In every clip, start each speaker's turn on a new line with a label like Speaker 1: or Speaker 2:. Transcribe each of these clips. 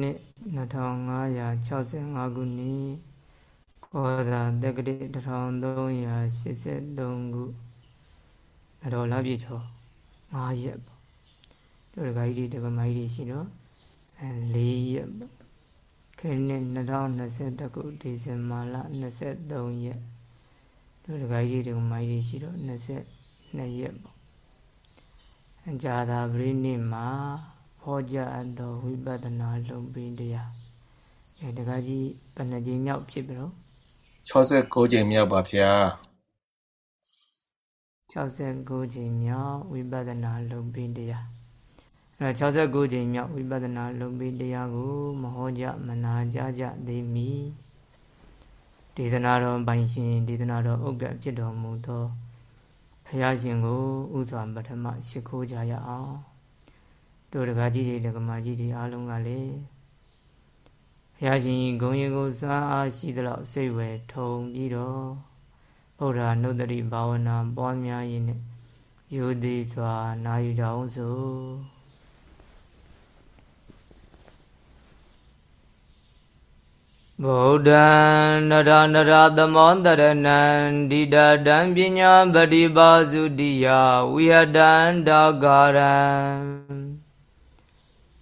Speaker 1: နှစ်2565ခုနှစ်ခောသာတက္ကတိ1383ခုအတော်လာပြည့်တော်5ရက်ပေါ့တို့ဒကာကြီးတွေဒကာမကြီးတွေရှိတော့အဲ4ရက်ပေါ့ခရစ်နှစ်2021ခုဒီဇင်ဘာလ23ရက်တို့ဒကာကြီးတွေဒကာမကြီးတွေရှိတော့22ရက်ပေါ့အကြာသာပရိနိမှာ ဟောကြားအပ်သောဝိပဿနာလုံပင်တရားအဲတခါကြီးဘယ်နှကြိမ်မြောက်ဖြစ်ပြီတော့
Speaker 2: 69ကြိမ်မြောက်ပါဗျာ
Speaker 1: 69ကြိမ်မြောက်ဝိပဿနာလုံပင်တရားအဲ69ကြိမ်မြောက်ဝိပဿနာလုံပင်တရားကိုမဟောကြားမနာကြားကြသေးမီဒေသနာတော်ပိုင်ရှင်ဒေသနာတော်ဥက္ကဖြစ်တော်မူသောဘုရားရှင်ကိုဥစွာပထမရှိခိုးကြရအောင် တို့တကားကြီးတွေတက္ကမကြီးတွေအားလုံးကလည်းဘုရားရှင်ဂုံရင်ကိုစွမ်းအားရှိသလောက်စိတ်ဝယ်ထုံပြီးတော့ဗုဒ္ဓနုတ္တိဘာဝနာပွားများရင်းနဲ့ယူသည်စွာနာယူကြအောင်စို့ဗုဒ္ဓံနရနရသမောတရဏံဒိဋ္ဌတံပညာပฏิပါစုတိယဝိဟတံဒါဂရံ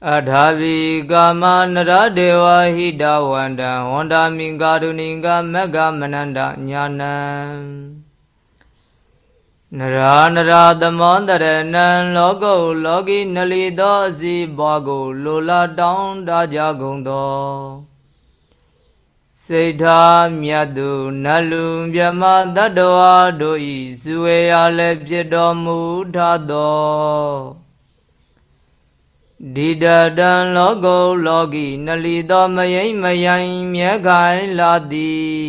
Speaker 1: အထာဘိကာမနရဒေဝဟိတဝန္တံဝန္တာမိကာရုဏိကမက္ကမနန္တညာနံနရာနရာသမောတရဏံလောကုလောကီနလီသောအစီဘွားကိုလိုလာတောင်းတကြကုန်သောစိတ်ထားမြတ်သူနလူမြမတတ္တဝါတို့ဤစုဝေရလည်းဖြစ်တော်မူထသော ဒီတတံလောကုလောကီနလီသောမယိမ့်မယိုင်မြဲခိုင်လာသည်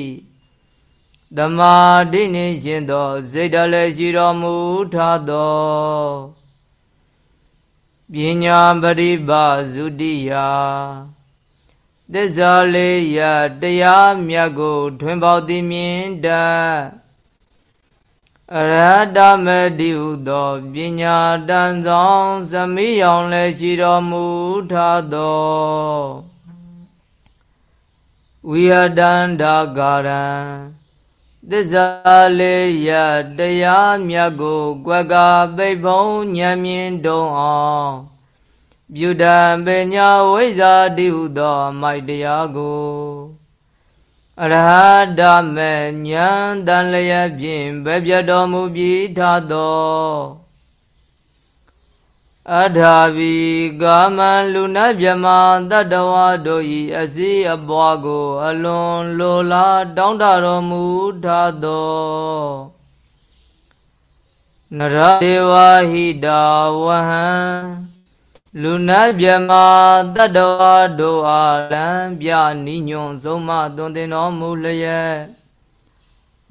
Speaker 1: သမာဓိနှင့်ရှင်သောစိတ်တလည်းရှိတော်မူထသောပညာပရိပါဇုတိယသစ္စာလေးရတရားမြတ်ကို ထွင်ပေါသည်မြင်တတ် အရဟတမတိဟုသောပညာတန်ဆောင်သမိယောင်လည်းရှိတော်မူထသောဝိဟတန္တာကာရံသစ္စာလေးရတရားမြတ်ကိုကွက်ကပိတ်ဖုံဉာဏ်မြင်တုံအောင်ပြုတံပညာဝိဇ္ဇာတိဟုသောမိုက်တရားကို အရဟတမေဉာဏ်တန်လျက်ဖြင့်ပဲပြတော်မူပြီးထသောအထာဘီကာမလူနတ်မြမတတ္တဝါတို့၏အစည်းအပွားကို အလွန်လိုလားတောင်းတတော်မူထသောနရဒေဝဟိတဝဟံ လူနာမြမတတ္တဝါတို့အားလံပြနိညွန်ဆုံးမသွန်သင်တော်မူလျက်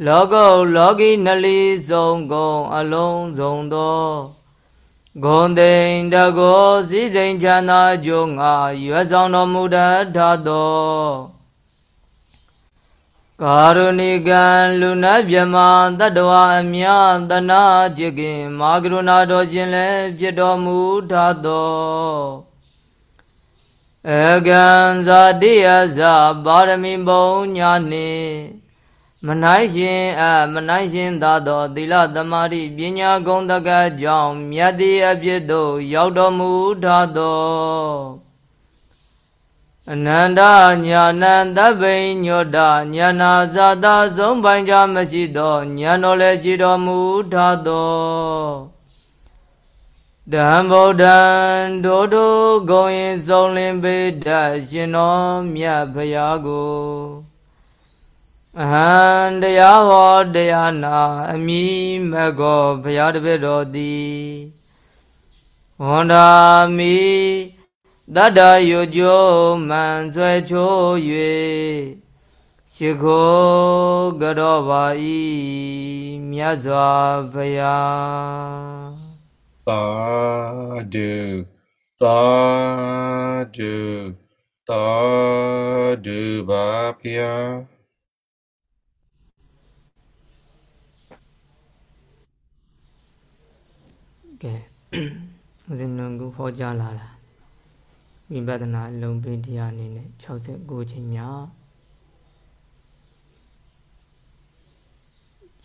Speaker 1: လောကုလောကီနလီဆုံးကုန်အလုံးစုံသောဂုံတိန်တကောစည်းစိမ်ချမ်းသာကြုံငါရွယ်ဆောင်တော်မူတတ်သော ကာရုဏိကံလူနာမြမတတ္တဝအမြတနာจิตခင်မာကရုဏာတော်ခြင်းလည်းဖြစ်တော်မူထသောအကံဇာတိယဇပါရမီဘုံညာနှင့်မနိုင်ရှင်အမနိုင်ရှင်သာသောသီလသမာဓိပညာဂုဏ်တကကြောင့်မြတ်တိအဖြစ်သို့ရောက်တော်မူထသော အနန္တညာဏံသဗ္ဗိညောတညာနာဇာတာဆုံးပိုင်ကြမရှိသောညာတော်လည်းရှိတော်မူထသောဓမ္ဗုဒ္ဓံဒိုဒိုဂုံရင်ဆုံးလင်းပေတရှင်တော်မြတ်ဖရာကိုအဟံတရားဟောတရားနာအမိမကောဖရာတပည့်တော်သည်ဝန္ဒာမိ တတ္တယုကျိုးမှန်ဆွဲချိုး၍ရှိခိုးကြောပါဤမြတ်စွာဘုရား
Speaker 2: သာဓုသာဓုသာဓုပါဘုရား
Speaker 1: ကဲဦးဇင်းတို့ကိုဟောကြားလာတာ ဝိပဿနာအလုံးပိတရားအနေနဲ့69ချိန်မြောက်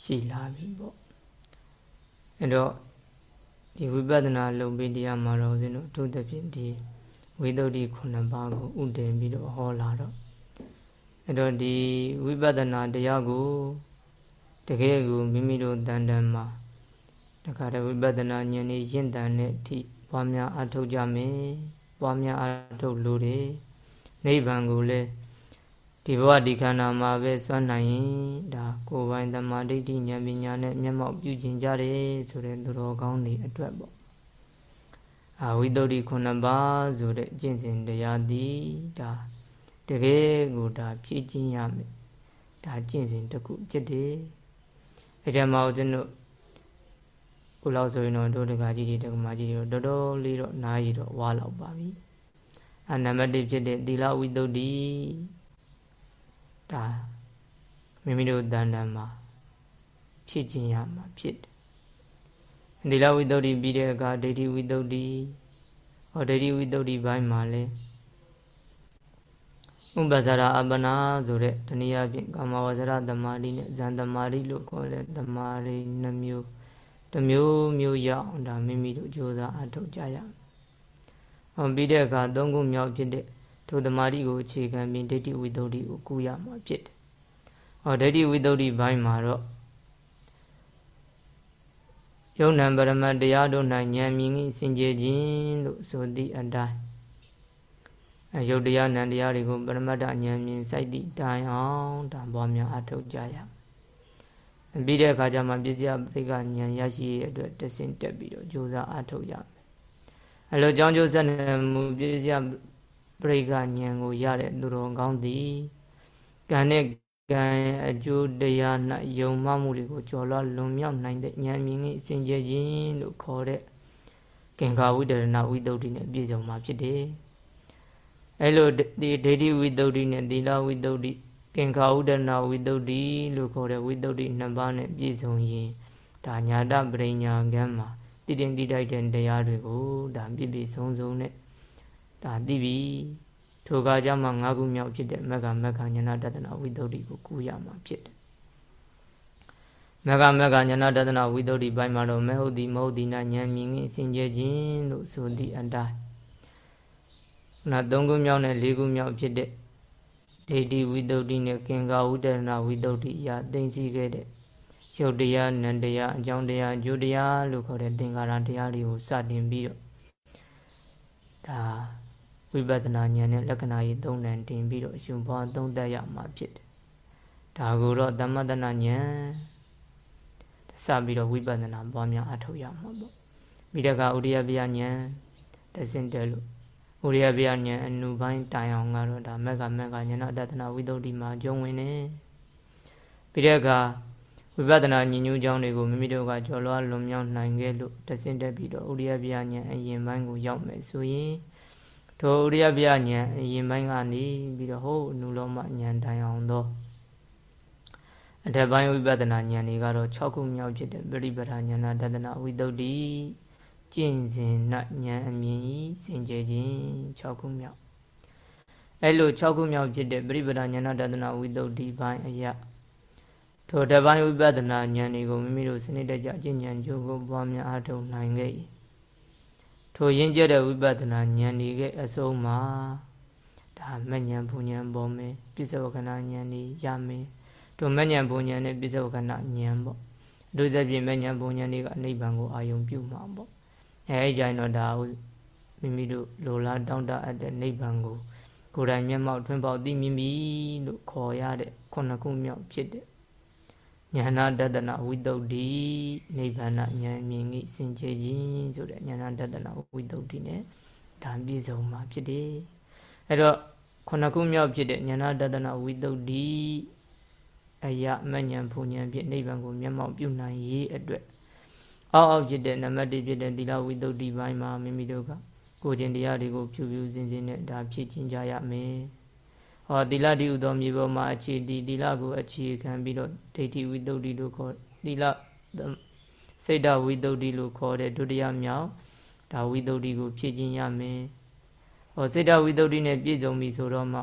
Speaker 1: ရှိလာပြီပေါ့အဲ့တော့ဒီဝိပဿနာလုံပိတရားမှာတော့ဦးဇင်းတို့အထူးသဖြင့်ဒီဝိသုဒ္ဓိ9ပါးကိုဥတည်ပြီးတော့ဟောလာတော့အဲ့တော့ဒီဝိပဿနာတရားကိုတကယ်ကိုမိမိတို့တန်တန်မှာတခါတည်းဝိပဿနာဉာဏ်နဲ့ရင့်တန်တဲ့အထိပွားများအထောက်ကြမယ် ပွားများအထုတ်လို့တယ်နိဗ္ဗာန်ကိုလည်းဒီဘဝဒီခန္ဓာမှာပဲစွမ်းနိုင်ရင်ဒါကိုယ်ပိုင်သမာဓိဋ္ဌိဉာဏ်ပညာနဲ့မျက်မှောက်ပြုကျင်ကြတယ်ဆိုတဲ့သူတော်ကောင်းတွေအတွက်ပေါ့အာဝိတ္တုခုနှစ်ပါးဆိုတဲ့အကျင့်စဉ်တရားသည်ဒါတကယ်ကိုဒါဖြည့်ကျင့်ရမယ်ဒါကျင့်စဉ်တစ်ခုဖြစ်တယ်အဲဒါမှဦးဇင်းတို့ ခုလောက်ဆိုရင်တော့တို့တက္ကကြီးတွေတက္ကမကြီးတွေတော်တော်လေးတော့နားရတော့ဝါလောက်ပါပြီအနံပါတ်1ဖြစ်တဲ့သီလဝိတ္တုဒါမိမိတို့တဏ္ဍာမှာဖြစ်ခြင်းရမှာဖြစ်တယ်သီလဝိတ္တုပြီးတဲ့အခါဒိဋ္ဌိဝိတ္တုဟောဒိဋ္ဌိဝိတ္တုဘိုင်းမှာလဲဥပ္ပဇာရအပနာဆိုတဲ့တနည်းအားဖြင့်ကာမဝဇ္ဇရသမာဓိနဲ့ဇန်သမာဓိလို့ခေါ်တဲ့သမာဓိနှမျိုး တစ်မျိုးမျိုးရအောင်ဒါမိမိတို့ကြိုးစားအထောက်ကြရအောင်။ဟောပြီးတဲ့အခါသုံးခုမြောက်ဖြစ်တဲ့ထိုသမာဓိကိုအခြေခံပြီးဒိဋ္ဌိဝိတ္တုကိုကူရမှာဖြစ်တယ်။ဟောဒိဋ္ဌိဝိတ္တုဘိုင်းမှာတော့ယုံနံပရမတ်တရားတို့၌ဉာဏ်မြင်၏စင်ကြယ်ခြင်းလို့ဆိုသည့်အတိုင်းအယုတ်တရားနံတရားတွေကိုပရမတ္တဉာဏ်မြင်စိုက်သည့်တိုင်အောင်ဒါပေါ်များအထောက်ကြရ ပြီးတဲ့အခါကျမှပစ္စယပရိကဉာဏ်ရရှိရတဲ့အတွက်တဆင့်တက်ပြီးတော့ကြိုးစားအထောက်ရမယ်အဲလိုကြောင်းကျိုးဆက်နေမှုပစ္စယပရိကဉာဏ်ကိုရတဲ့သူတော်ကောင်းသည်ကံနဲ့ကံအကျိုးတရား၌ယုံမှမှုတွေကိုကျော်လွှတ်လွန်မြောက်နိုင်တဲ့ဉာဏ်မြင်၏စင်ကြယ်ခြင်းလို့ခေါ်တဲ့ကင်္ခာဝိတရဏဝိတုဒ္ဓိနဲ့ပြည့်စုံမှာဖြစ်တယ်အဲလိုဒီဒိဋ္ဌိဝိတုဒ္ဓိနဲ့သီလဝိတုဒ္ဓိ ကင်္ခာဥဒနာဝိတုဒ္ဓိလို့ခေါ်တဲ့ဝိတုဒ္ဓိနှစ်ပါးနဲ့ပြည့်စုံရင်ဒါညာတပရိညာကံမှာတည်တင်တည်တိုက်တဲ့တရားတွေကိုဒါပြည့်ပြည့်စုံစုံနဲ့ဒါသိပြီထိုကကြမှာ၅ခုမြောက်ဖြစ်တဲ့မက္ကမက္ကဉာဏတတနာဝိတ္တုကိုကူရမှာဖြစ်တယ်မက္ကမက္ကဉာဏတတနာဝိတ္တုဘိုင်းမှာတော့မဟုတ်သည်မဟုတ်သည်နာဉာဏ်မြင်ခြင်းစင်ကြယ်ခြင်းလို့ဆိုသည့်အတိုင်းနာ၃ခုမြောက်နဲ့၄ခုမြောက်ဖြစ်တဲ့ ဒိဋ္ဌိဝိတ္တုနဲ့ကင်္ကာဝုဒနာဝိတ္တုအရာသိသိခဲ့တဲ့ရုပ်တရားနံတရားအကြောင်းတရားအကျိုးတရားလို့ခေါ်တဲ့သင်္ခါရတရားတွေကိုစတင်ပြီးတော့ဒါဝိပဿနာဉာဏ်နဲ့လက္ခဏာကြီးသုံးတန်တင်ပြီးတော့အရှင်ဘွားသုံးသပ်ရမှာဖြစ်တယ်။ဒါကိုတော့သမတနာဉာဏ်စပြီးတော့ဝိပဿနာပွားများအထောက်ရမှာပေါ့။မိတကဥရိယပြဉာဏ်တဆင့်တယ်လို့ ဥရိယပြဉာဏ်အနုပိုင်းတိုင်အောင်ကတော့ဒါမက်ကမက်ကဉာဏတတနာဝိသုဒ္ဓိမှာကျုံဝင်နေ။ပြီးတဲ့အခါဝိပဿနာဉာဏ်ညူးကြောင်းတွေကိုမိမိတို့ကကြော်လွှားလွန်မြောက်နိုင်ခဲ့လို့တဆင့်တက်ပြီးတော့ဥရိယပြဉာဏ်အရင်ပိုင်းကိုရောက်မယ်ဆိုရင်ထိုဥရိယပြဉာဏ်အရင်ပိုင်းကနေပြီးတော့ဟိုနုလောမဉာဏ်တိုင်အောင်သောအထက်ပိုင်းဝိပဿနာဉာဏ်တွေကတော့6ခုမြောက်ဖြစ်တဲ့ပရိပဒဉာဏတဒနာဝိတုဒ္ဓိ ကျင့်စဉ်နဉာဏ်အမြင်ဤစင်ကြယ်ခြင်း6ခုမြောက်အဲလို6ခုမြောက်ဖြစ်တဲ့ပရိပဒဉာဏတဒနာဝိတုဒ္ဓိပိုင်းအရာထိုတပိုင်းဝိပဿနာဉာဏ်တွေကိုမိမိတို့စနစ်တကျအကျင့်ဉာဏ်ကြိုးကိုပွားများအားထုတ်နိုင်ခဲ့၏ထိုရင်းကျက်တဲ့ဝိပဿနာဉာဏ်တွေကအဆုံးမှာဒါမဉဏ်ဘုံဉဏ်ပေါ်မယ်ပြစ္ဆောကနာဉာဏ်တွေရမယ်ထိုမဉဏ်ဘုံဉဏ်နဲ့ပြစ္ဆောကနာဉာဏ်ပေါ့အထူးသဖြင့်မဉဏ်ဘုံဉဏ်တွေကအနိဗ္ဗာန်ကိုအာယုံပြုမှာပေါ့ အဲအဲ့ကြိုင်တော့ဒါမိမိတို့လိုလားတောင်းတအပ်တဲ့နိဗ္ဗာန်ကိုကိုယ်တိုင်မျက်မှောက်ထွန်းပေါက်သိမြင်ပြီလို့ခေါ်ရတဲ့ခုနှစ်ခုမြောက်ဖြစ်တဲ့ဉာဏတတနာဝိတုဒ္ဓိနိဗ္ဗာန်ဉာဏ်မြင်ကြီးစင်ကြယ်ခြင်းဆိုတဲ့ဉာဏတတနာဝိတုဒ္ဓိနဲ့ဒါပြည့်စုံမှာဖြစ်တယ်အဲ့တော့ခုနှစ်ခုမြောက်ဖြစ်တဲ့ဉာဏတတနာဝိတုဒ္ဓိအယမဉ္ဇဉ်ဘုံဉဏ်ဖြင့်နိဗ္ဗာန်ကိုမျက်မှောက်ပြုနိုင်ရေးအတွက် အောက်အောက်ဖြစ်တဲ့နံပါတ်1ဖြစ်တဲ့သီလဝိတုဒ္ဓိပိုင်းမှာမိမိတို့ကကိုယ်ကျင်တရားတွေကိုဖြူဖြူစင်စင်နဲ့ဒါဖြည့်ချင်းကြရမယ်ဟောသီလတည်ဥသောမြေပေါ်မှာအခြေတည်သီလကိုအခြေခံပြီးတော့ဒိဋ္ဌိဝိတုဒ္ဓိလို့ခေါ်သီလစိတ်ဓာဝိတုဒ္ဓိလို့ခေါ်တဲ့ဒုတိယမြောက်ဒါဝိတုဒ္ဓိကိုဖြည့်ခြင်းရမယ်ဟောစေတဝိတ္တုနဲ့ပြည့်စုံပြီဆိုတော့မှ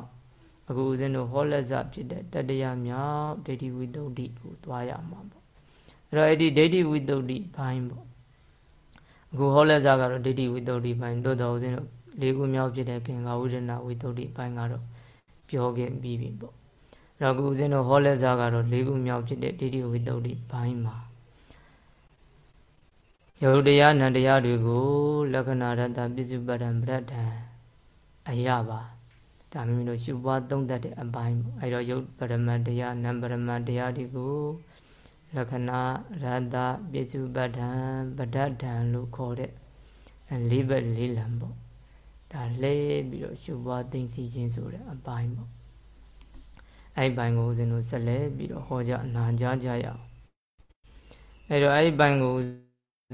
Speaker 1: အခုဦးဇင်းတို့ဟောလက်စဖြစ်တဲ့တတယမြောက်ဒိဋ္ဌိဝိတ္တုကိုသွားရမှာပေါ့ အဲ့တော့အဲ့ဒီဒိဋ္ဌိဝိတ္တုဘိုင်းပေါ့အခုဟောလက်စကတော့ဒိဋ္ဌိဝိတ္တုဘိုင်းသို့တော်ဦးဇင်းတို့လေးခုမြောက်ဖြစ်တဲ့ကင်္ဂဝိဒနာဝိတ္တုဘိုင်းကတော့ပြောခဲ့ပြီးပြီပေါ့အဲ့တော့အခုဦးဇင်းတို့ဟောလက်စကတော့လေးခုမြောက်ဖြစ်တဲ့ဒိဋ္ဌိဝိတ္တုဘိုင်းမှာယုတ်တရားနံတရားတွေကိုလက္ခဏာရတ္တပစ္စုပ္ပတံပရဒ္ဒံအယပါဒါမိမိတို့ရှုပွားသုံးတတ်တဲ့အပိုင်းပေါ့အဲတော့ယုတ်ပရမတ်တရားနံပရမတ်တရားတွေကို လက္ခဏာရတ္တပစ္စုပ္ပတံပဒ္ဒံလို့ခေါ်တဲ့လေးဘက်လေးလံပေါ့ဒါလဲပြီးတော့ရှုပွားသိသိချင်းဆိုတဲ့အပိုင်းပေါ့အဲ့ဒီပိုင်းကိုဦးဇင်းတို့ဆက်လက်ပြီးတော့ဟောကြနာကြားကြရအောင်အဲ့တော့အဲ့ဒီပိုင်းကိုဦး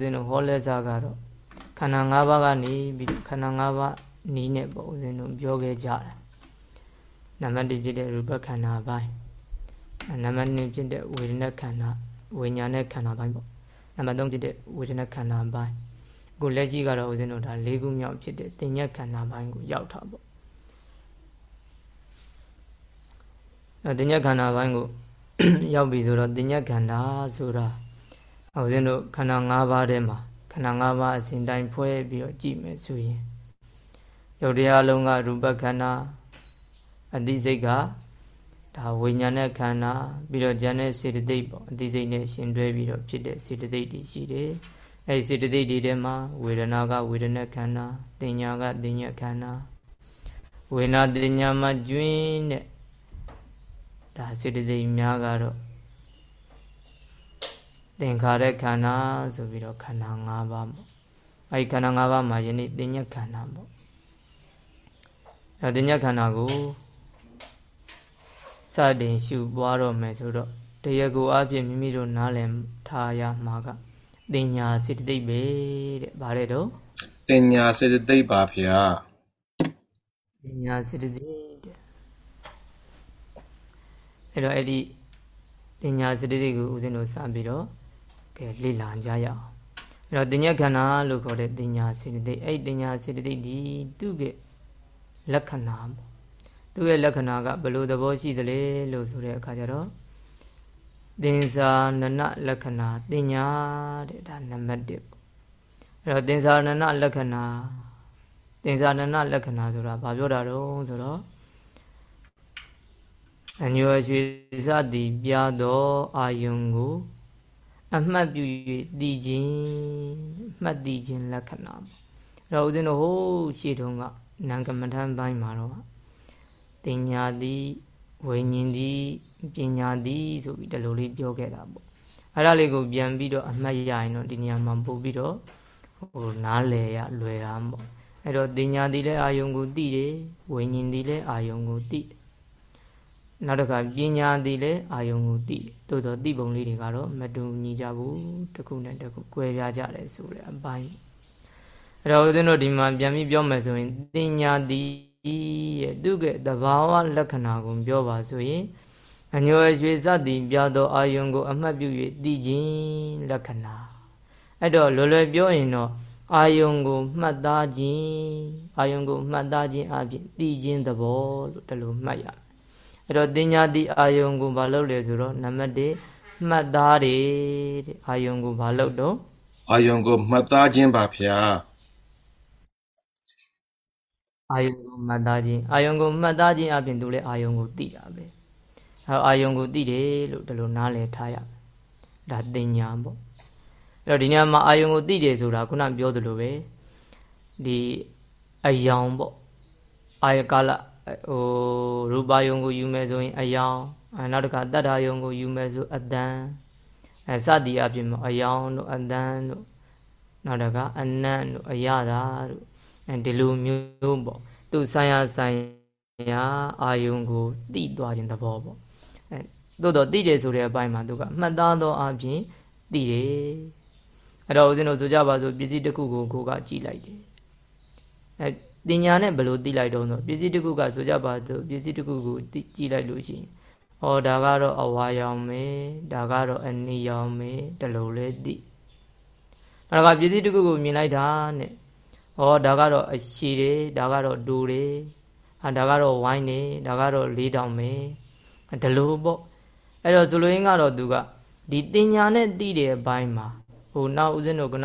Speaker 1: ဇင်းတို့ဟောလဲစားကတော့ခန္ဓာ၅ပါးကနေပြီးခန္ဓာ၅ပါးနီးနဲ့ပေါ့ဦးဇင်းတို့ပြောခဲ့ကြတယ်နံပါတ်1ဖြစ်တဲ့ရူပခန္ဓာပိုင်းနံပါတ်2ဖြစ်တဲ့ဝေဒနာခန္ဓာ ဝိညာဉ်နဲ့ခန္ဓာပိုင်းပေါ့နံပါတ်3ဖြစ်တဲ့ဝေဒနာခန္ဓာပိုင်းအခုလက်ရှိကတော့ဦးဇင်းတို့ဒါ၄ခုမြောက်ဖြစ်တဲ့တင်ညက်ခန္ဓာပိုင်းကိုရောက်တာပေါ့အဲတင်ညက်ခန္ဓာပိုင်းကိုရောက်ပြီဆိုတော့တင်ညက်ခန္ဓာဆိုတာဦးဇင်းတို့ခန္ဓာ၅ပါးထဲမှာခန္ဓာ၅ပါးအစဉ်တိုင်းဖွဲ့ပြီးတော့ကြည့်မယ်ဆိုရင်ယုတ်တရားလုံးကရူပခန္ဓာအတိစိတ်က ဒါဝိညာဉ်နဲ့ခန္ဓာပြီးတော့ဉာဏ်နဲ့စေတသိက်ပေါ့အတိစိတ်နဲ့ရှင်တွဲပြီးတော့ဖြစ်တဲ့စေတသိက်တွေရှိတယ်အဲဒီစေတသိက်တွေထဲမှာဝေဒနာကဝေဒနာခန္ဓာတင်ညာကတင်ညာခန္ဓာဝေနာတင်ညာမှာကျွင်းတဲ့ဒါစေတသိက်များကတော့သင်္ခါရခန္ဓာဆိုပြီးတော့ခန္ဓာ၅ပါးပေါ့အဲဒီခန္ဓာ၅ပါးမှာယနေ့တင်ညာခန္ဓာပေါ့အဲတင်ညာခန္ဓာကိုစ တင်ရှုပွားတော့မယ်ဆိုတော့တရားကိုအဖြစ်မိမိတို့နားလည်ထားရမှာကတင်ညာစေတသိက်ပဲတဲ့ဗါတဲ့တော့
Speaker 2: တင်ညာစေတသိက်ပါဗျာ
Speaker 1: တင်ညာစေတသိက်တဲ့အဲ့တော့အဲ့ဒီတင်ညာစေတသိက်ကိုဦးဇင်းတို့စပြီးတော့ကဲလေ့လာကြရအောင်အဲ့တော့တင်ညာခန္ဓာလို့ခေါ်တဲ့တင်ညာစေတသိက်အဲ့တင်ညာစေတသိက်ဒီသူ့ရဲ့လက္ခဏာပေါ့ သူ့ရဲ့လက္ခဏာကဘယ်လိုသဘောရှိသလဲလို့ဆိုတဲ့အခါကျတော့သင်္ဇာနနလက္ခဏာတင်ညာတဲ့ဒါနံပါတ်1ပေါ့အဲ့တော့သင်္ဇာနနလက္ခဏာသင်္ဇာနနလက္ခဏာဆိုတာဘာပြောတာတော့ဆိုတော့အညွယ်ရွှေစသည်ပြသောအာယုံကိုအမှတ်ပြု၍တည်ခြင်းမှတ်တည်ခြင်းလက္ခဏာပေါ့အဲ့တော့ဦးဇင်းတို့ဟိုးရှေ့တုန်းကနံကမ္မထမ်းပိုင်းမှာတော့ တင်ညာသည်ဝိညာဉ်သည်ပညာသည်ဆိုပြီးဒီလိုလေးပြောခဲ့တာပေါ့အဲ့ဒါလေးကိုပြန်ပြီးတော့အမှတ်ရရင်တော့ဒီနေရာမှာပို့ပြီးတော့ဟိုနားလဲရလွယ်တာပေါ့အဲ့တော့တင်ညာသည်လည်းအာယုံကိုသိတယ်ဝိညာဉ်သည်လည်းအာယုံကိုသိတယ်နောက်တစ်ခါပညာသည်လည်းအာယုံကိုသိတယ်သို့တော့သိပုံလေးတွေကတော့မတူညီကြဘူးတစ်ခုနဲ့တစ်ခုကွဲပြားကြတယ်ဆိုတဲ့အပိုင်းအဲ့တော့ဦးဇင်းတို့ဒီမှာပြန်ပြီးပြောမယ်ဆိုရင်တင်ညာသည် ရဲ့သူကတဘာဝလက္ခဏာကိုပြောပါဆိုရင်အညောရွှေစသည်ပြသောအာယုံကို အမှတ်ပြု၍သိခြင်းလက္ခဏာအဲ့တော့လွယ်လွယ်ပြောရင်တော့အာယုံကိုမှတ်သားခြင်းအာယုံကိုမှတ်သားခြင်းအပြင်သိခြင်းသဘောလို့တလို့မှတ်ရမယ်အဲ့တော့တင်ညာတိအာယုံကိုဘာလုပ်လဲဆိုတော့နံပါတ်1မှတ်သားတယ်တဲ့အာယုံကိုဘာလုပ်တော့
Speaker 2: အာယုံကိုမှတ်သားခြင်းပါဗျာ
Speaker 1: အာယုံကိုမှတ်သားခြင်းအာယုံကိုမှတ်သားခြင်းအပြင်သူလည်းအာယုံကိုသိတာပဲအဲအာယုံကိုသိတယ်လို့ဒီလိုနားလည်ထားရမယ်ဒါတင်ညာပေါ့အဲ့တော့ဒီညမှာအာယုံကိုသိတယ်ဆိုတာခုနပြောသလိုပဲဒီအယောင်ပေါ့အာယကာလဟိုရူပယုံကိုယူမယ်ဆိုရင်အယောင်နောက်တစ်ခါတတ္ထာယုံကိုယူမယ်ဆိုအတန်အဲစသည်အပြင်မှာအယောင်တို့အတန်တို့နောက်တစ်ခါအနံ့တို့အရသာတို့အဲ ဒီလိုမျိုးပေါ့သူဆိုင်ရာဆိုင်ရာအာယုံကိုတိသွားခြင်းသဘောပေါ့အဲသို့တော့တိတယ်ဆိုတဲ့အပိုင်းမှာသူကမှတ်သားသောအပြင်တိတယ်အဲ့တော့ဦးဇင်းတို့ဆိုကြပါစို့ပစ္စည်းတစ်ခုကိုကိုကကြည့်လိုက်တယ်အဲတင်ညာနဲ့ဘယ်လိုတိလိုက်တော့ဆိုပစ္စည်းတစ်ခုကဆိုကြပါစို့ပစ္စည်းတစ်ခုကိုကြည့်လိုက်လို့ရှိရင်ဟောဒါကတော့အဝါရောင်ပဲဒါကတော့အနီရောင်ပဲတလို့လဲတိနောက်ကပစ္စည်းတစ်ခုကိုမြင်လိုက်တာနဲ့ ဩဟောဒါကတော့အရှိတွေဒါကတော့ဒူတွေအာဒါကတော့ဝိုင်းနေဒါကတော့လေးတောင်ပဲဒီလိုပေါ့အဲ့တော့ဇလိုရင်းကတော့သူကဒီတင်ညာနဲ့တည်တဲ့အပိုင်းမှာဟိုနောက်ဦးဇင်းတို့က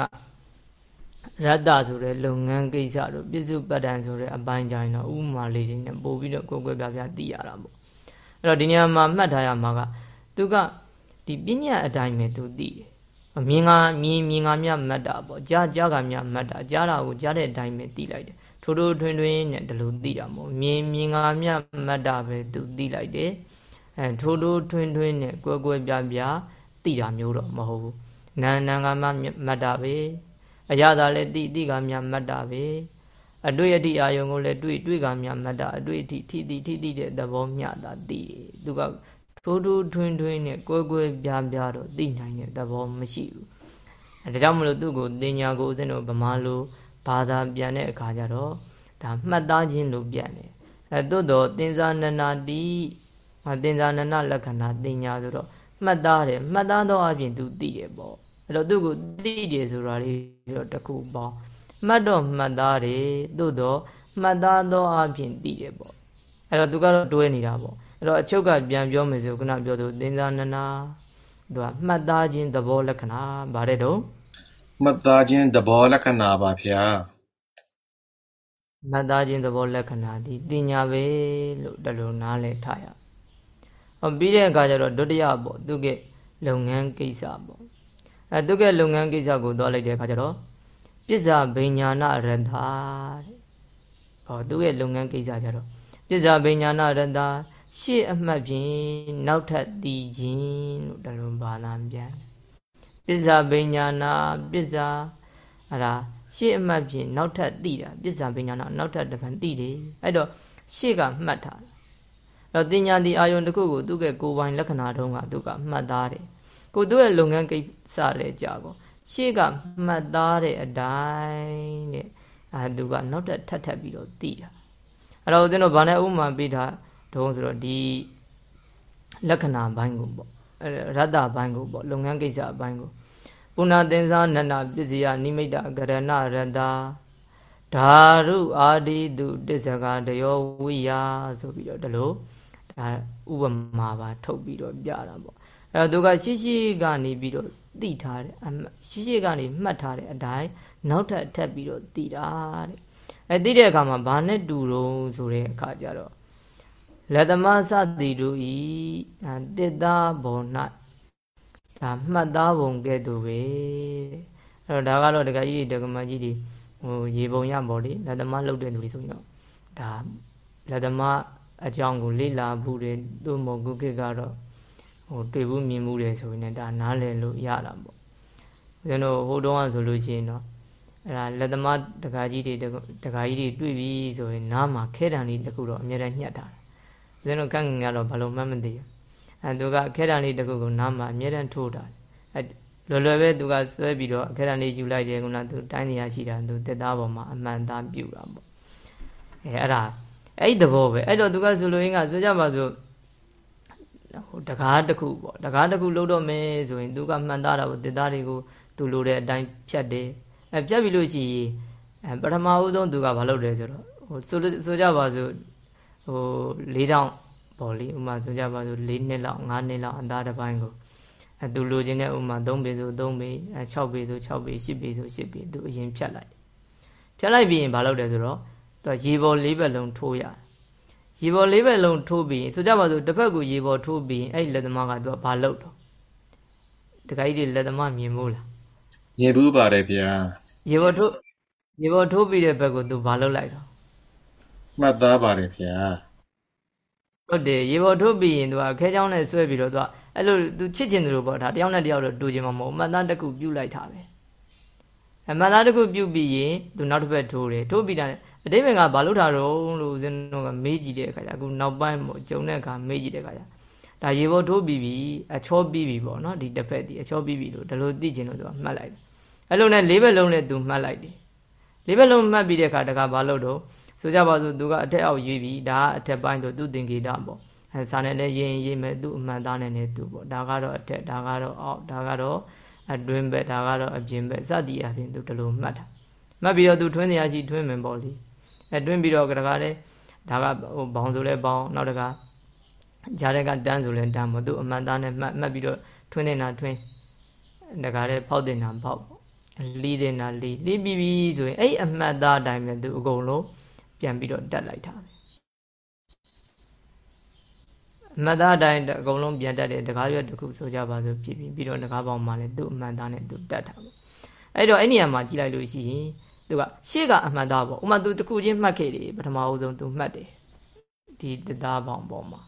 Speaker 1: ရတ္တဆိုတဲ့လုပ်ငန်းကိစ္စတို့ပြစ္စုပ္ပတ္တန်ဆိုတဲ့အပိုင်းကြိုင်တော့ဥမာလေးတွေနဲ့ပို့ပြီးတော့ကိုယ်ကွယ်ပြပြသိရတာပေါ့အဲ့တော့ဒီနေရာမှာမှတ်ထားရမှာကသူကဒီပညာအတိုင်းပဲသူသိတယ် မြင်ကမြင်မြင်ကမြတ်မှတ်တာပေါ့ကြားကြားကမြတ်မှတ်တာကြားတာကိုကြားတဲ့အတိုင်းပဲသိလိုက်တယ်ထိုးထိုးထွင်းထွင်းနဲ့ဒီလိုသိတာမို့မြင်မြင်ကမြတ်မှတ်တာပဲသူသိလိုက်တယ်အဲထိုးထိုးထွင်းထွင်းနဲ့ကွယ်ကွယ်ပြပြသိတာမျိုးတော့မဟုတ်ဘူးနာနာကမှမှတ်တာပဲအရသာလည်းတိတိကမြတ်မှတ်တာပဲအတွေ့အထိအာယုံကိုလည်းတွေ့တွေ့ကမြတ်မှတ်တာအတွေ့အထိထိတိထိတိတဲ့သဘောမြတ်တာသိသူက ထိုးထိုးထွင်းထွင်းနဲ့ကွယ်ကွယ်ပြားပြားတော့သိနိုင်တဲ့သဘောမရှိဘူးအဲဒါကြောင့်မလို့သူ့ကိုတင်ညာကိုဦးဇင်းတို့ဗမာလိုဘာသာပြန်တဲ့အခါကျတော့ဒါမှတ်သားခြင်းလို့ပြန်တယ်အဲသို့တော့တင်္ဇာနနာတိတင်္ဇာနနာလက္ခဏာတင်ညာဆိုတော့မှတ်သားတယ်မှတ်သားတော့အပြင်သူသိတယ်ပေါ့အဲ့တော့သူ့ကိုသိတယ်ဆိုတာလေးတော့တခုပေါ့မှတ်တော့မှတ်သားတယ်သို့တော့မှတ်သားတော့အပြင်သိတယ်ပေါ့အဲ့တော့သူကတော့တွဲနေတာပေါ့ အဲ့တော့အချုပ်ကပြန်ပြောမယ်ဆိုခုနပြောသူသင်္ဇာနနာသူကမှတ်သားခြင်းသဘောလက္ခဏာဗါတဲ့တော့
Speaker 2: မှတ်သားခြင်းသဘောလက္ခဏာပါဗျာ
Speaker 1: မှတ်သားခြင်းသဘောလက္ခဏာဒီတင်ညာပဲလို့တလူနားလဲထားရဟောပြီးတဲ့အခါကျတော့ဒုတိယပေါ့သူကလုပ်ငန်းကိစ္စပေါ့အဲသူကလုပ်ငန်းကိစ္စကိုသွားလိုက်တဲ့အခါကျတော့ပစ္စာဘိညာဏရတ္တာတဲ့ဟောသူရဲ့လုပ်ငန်းကိစ္စကျတော့ပစ္စာဘိညာဏရတ္တာ ရှေ့အမှတ်ဖြင့်နောက်ထပ်တည်ခြင်းလို့တလုံးဘာသာပြန်ပစ္စာပညာနာပစ္စာအဲ့ဒါရှေ့အမှတ်ဖြင့်နောက်ထပ်တည်တာပစ္စာပညာနာနောက်ထပ်တစ်ဖန်တည်တယ်အဲ့တော့ရှေ့ကမှတ်ထားတယ်အဲ့တော့တင်ညာဒီအာယုံတစ်ခုကိုသူ့ရဲ့ကိုယ်ပိုင်လက္ခဏာတုံးကသူကမှတ်သားတယ်ကိုသူ့ရဲ့လုပ်ငန်းကိစ္စလည်းကြာကောရှေ့ကမှတ်သားတဲ့အတိုင်းတဲ့အဲသူကနောက်ထပ်ထပ်ထပ်ပြီးတော့တည်တာအဲ့တော့ဦးဇင်းတို့ဗာနဲ့ဥမာပေးထား တုံးဆိုတော့ဒီလက္ခဏာဘိုင်းကိုပေါ့ရတ္တဘိုင်းကိုပေါ့လုပ်ငန်းကိစ္စဘိုင်းကိုပုဏ္ဏသင်္ဇာနန္ဒပစ္စယနိမိတ်တကရဏရတ္တာဓာရုအာဒီတုတစ္ဆကတယောဝိယဆိုပြီးတော့ဒီလိုဒါဥပမာပါထုတ်ပြီးတော့ပြတာပေါ့အဲတော့သူကရှိရှိကနေပြီးတော့သိထားတယ်ရှိရှိကနေမှတ်ထားတဲ့အတိုင်းနောက်ထပ်ထပ်ပြီးတော့သိတာတဲ့အဲသိတဲ့အခါမှာဘာနဲ့တူတော့ဆိုတဲ့အခါကျတော့ လက်သမစသည်တို့ဤတစ်သားဘော၌ဒါမှတ်သားပုံကဲ့သို့ပဲအဲ့တော့ဒါကတော့ဒကာကြီးဒကမကြီးတွေဟိုရေပုံရပေါ့လေလက်သမလှုပ်တဲ့လူတွေဆိုရင်တော့ဒါလက်သမအကြောင်းကိုလေ့လာဘူးတယ်သို့မဟုတ်ခုခေတ်ကတော့ဟိုတွေ့ဘူးမြင်မှုတယ်ဆိုရင်ဒါနားလည်လို့ရတာပေါ့ကျွန်တော်ဟိုတုန်းကဆိုလို့ရှိရင်တော့အဲ့ဒါလက်သမားတကာကြီးတွေတကာကြီးတွေတွေ့ပြီဆိုရင်နားမှာခဲတံလေးတခုတော့အများနဲ့ညှက်တာ ဦးဇင်းတို့ကန့်ငင်ကတော့ဘာလို့မှမသိဘူးအဲသူကခဲတံလေးတခုကိုနားမှာအမြဲတမ်းထိုးတာအဲလွယ်လွယ်ပဲသူကဆွဲပြီးတော့ခဲတံလေးယူလိုက်တယ်ကုလားသူတိုင်းနေရရှိတာသူတက်သားပေါ်မှာအမှန်သားပြုတာပေါ့အဲအဲ့ဒါအဲ့ဒီသဘောပဲအဲ့တော့သူကဆိုလိုရင်းကဆိုကြပါစို့ဟိုတကားတစ်ခုပေါ့တကားတစ်ခုလုံးတော့မယ်ဆိုရင်သူကမှန်သားတာပေါ့တက်သားတွေကိုသူလိုတဲ့အတိုင်းဖြတ်တယ်အဲဖြတ်ပြီးလို့ရှိရင်အဲပထမဦးဆုံးသူကဘာလုပ်လဲဆိုတော့ဟိုဆိုဆိုကြပါစို့ ဟို၄တောင်ပေါ့လေဥမာဆိုကြပါစို့၄နှစ်လောက်၅နှစ်လောက်အသားတစ်ပိုင်းကိုအဲသူလိုချင်တဲ့ဥမာ၃ပေဆို၃ပေအဲ6ပေဆို6ပေ10ပေဆို10ပေသူအရင်ဖြတ်လိုက်ဖြတ်လိုက်ပြီးရင်ဘာလုပ်တယ်ဆိုတော့သူရေပေါ်၄ဘက်လုံးထိုးရတယ်ရေပေါ်၄ဘက်လုံးထိုးပြီးဆိုကြပါစို့တစ်ဖက်ကိုရေပေါ်ထိုးပြီးအဲ့လက်သမားကသူကဘာလုပ်တော့တခါကြီးလက်သမားမြင်မို့လား
Speaker 2: မြင်ဘူးပါတယ်ဗျာ
Speaker 1: ရေပေါ်ထိုးရေပေါ်ထိုးပြီးတဲ့ဘက်ကိုသူဘာလုပ်လိုက်တော့
Speaker 2: မှတ်သားပါတယ်ဗျာ
Speaker 1: ဟုတ်တယ်ရေပေါ်ထုတ်ပြီးရင်သူကခဲချောင်းနဲ့ဆွဲပြီးတော့သူကအဲ့လိုသူချစ်ချင်တယ်လို့ပေါ့ဒါတယောက်နဲ့တယောက်တော့တူချင်မှာမဟုတ်မှတ်သားတစ်ခုပြုတ်လိုက်တာပဲအမှတ်သားတစ်ခုပြုတ်ပြီးရင်သူနောက်တစ်ဖက်ထိုးတယ်ထိုးပြီးတာအတိပ္ပယ်ကဘာလို့ထားတော့လို့ဦးဇင်းတို့ကမေးကြည့်တဲ့အခါကျအခုနောက်ပိုင်းပေါ့ဂျုံတဲ့အခါမေးကြည့်တဲ့အခါကျဒါရေပေါ်ထိုးပြီးပြီအချောပြီးပြီပေါ့နော်ဒီတစ်ဖက်ဒီအချောပြီးပြီလို့ဒါလိုသိချင်လို့သူကမှတ်လိုက်တယ်အဲ့လိုနဲ့လေးဘက်လုံးနဲ့သူမှတ်လိုက်တယ်လေးဘက်လုံးမှတ်ပြီးတဲ့အခါတခါဘာလို့တော့ ဆိုကြပါစို့သူကအထက်အောက်ရွေးပြီးဒါကအထက်ပိုင်းဆိုသူသင်္ကေတပေါ့အဲစာနဲ့လည်းရေးရေးမယ်သူအမှန်သားနဲ့လည်းသူပေါ့ဒါကတော့အထက်ဒါကတော့အောက်ဒါကတော့အတွင်းဘက်ဒါကတော့အပြင်ဘက်စသည်အပြင်သူဒီလိုမှတ်တာမှတ်ပြီးတော့သူထွင်းနေရရှိထွင်းမယ်ပေါ့လေအဲတွင်းပြီးတော့တကားလဲဒါကဟိုဘောင်ဆိုလဲဘောင်နောက်တကားဂျားတဲ့ကတန်းဆိုလဲတန်းပေါ့သူအမှန်သားနဲ့မှတ်မှတ်ပြီးတော့ထွင်းနေတာထွင်းတကားလဲဖောက်တင်တာဖောက်လီးတင်တာလီးလီးပြီးပြီဆိုရင်အဲ့အမှတ်သားအတိုင်းပဲသူအကုန်လုံး ပြန်ပြီးတော့တက်လိုက်တာပဲအမှတ်သားအတိုင်းအကုန်လုံးပြန်တက်တယ်တကားရွက်တစ်ခုဆိုကြပါစို့ဖြစ်ပြီးပြီးတော့တကားပေါင်းမှလည်းသူ့အမှန်သားနဲ့သူတက်တာပေါ့အဲ့တော့အဲ့နေရာမှာကြည့်လိုက်လို့ရှိရင်သူကရှေ့ကအမှတ်သားပေါ့ဥမာသူတစ်ခုချင်းမှတ်ခဲ့တယ်ပထမအဦးဆုံးသူမှတ်တယ်ဒီတရားပေါင်းပေါ်မှာ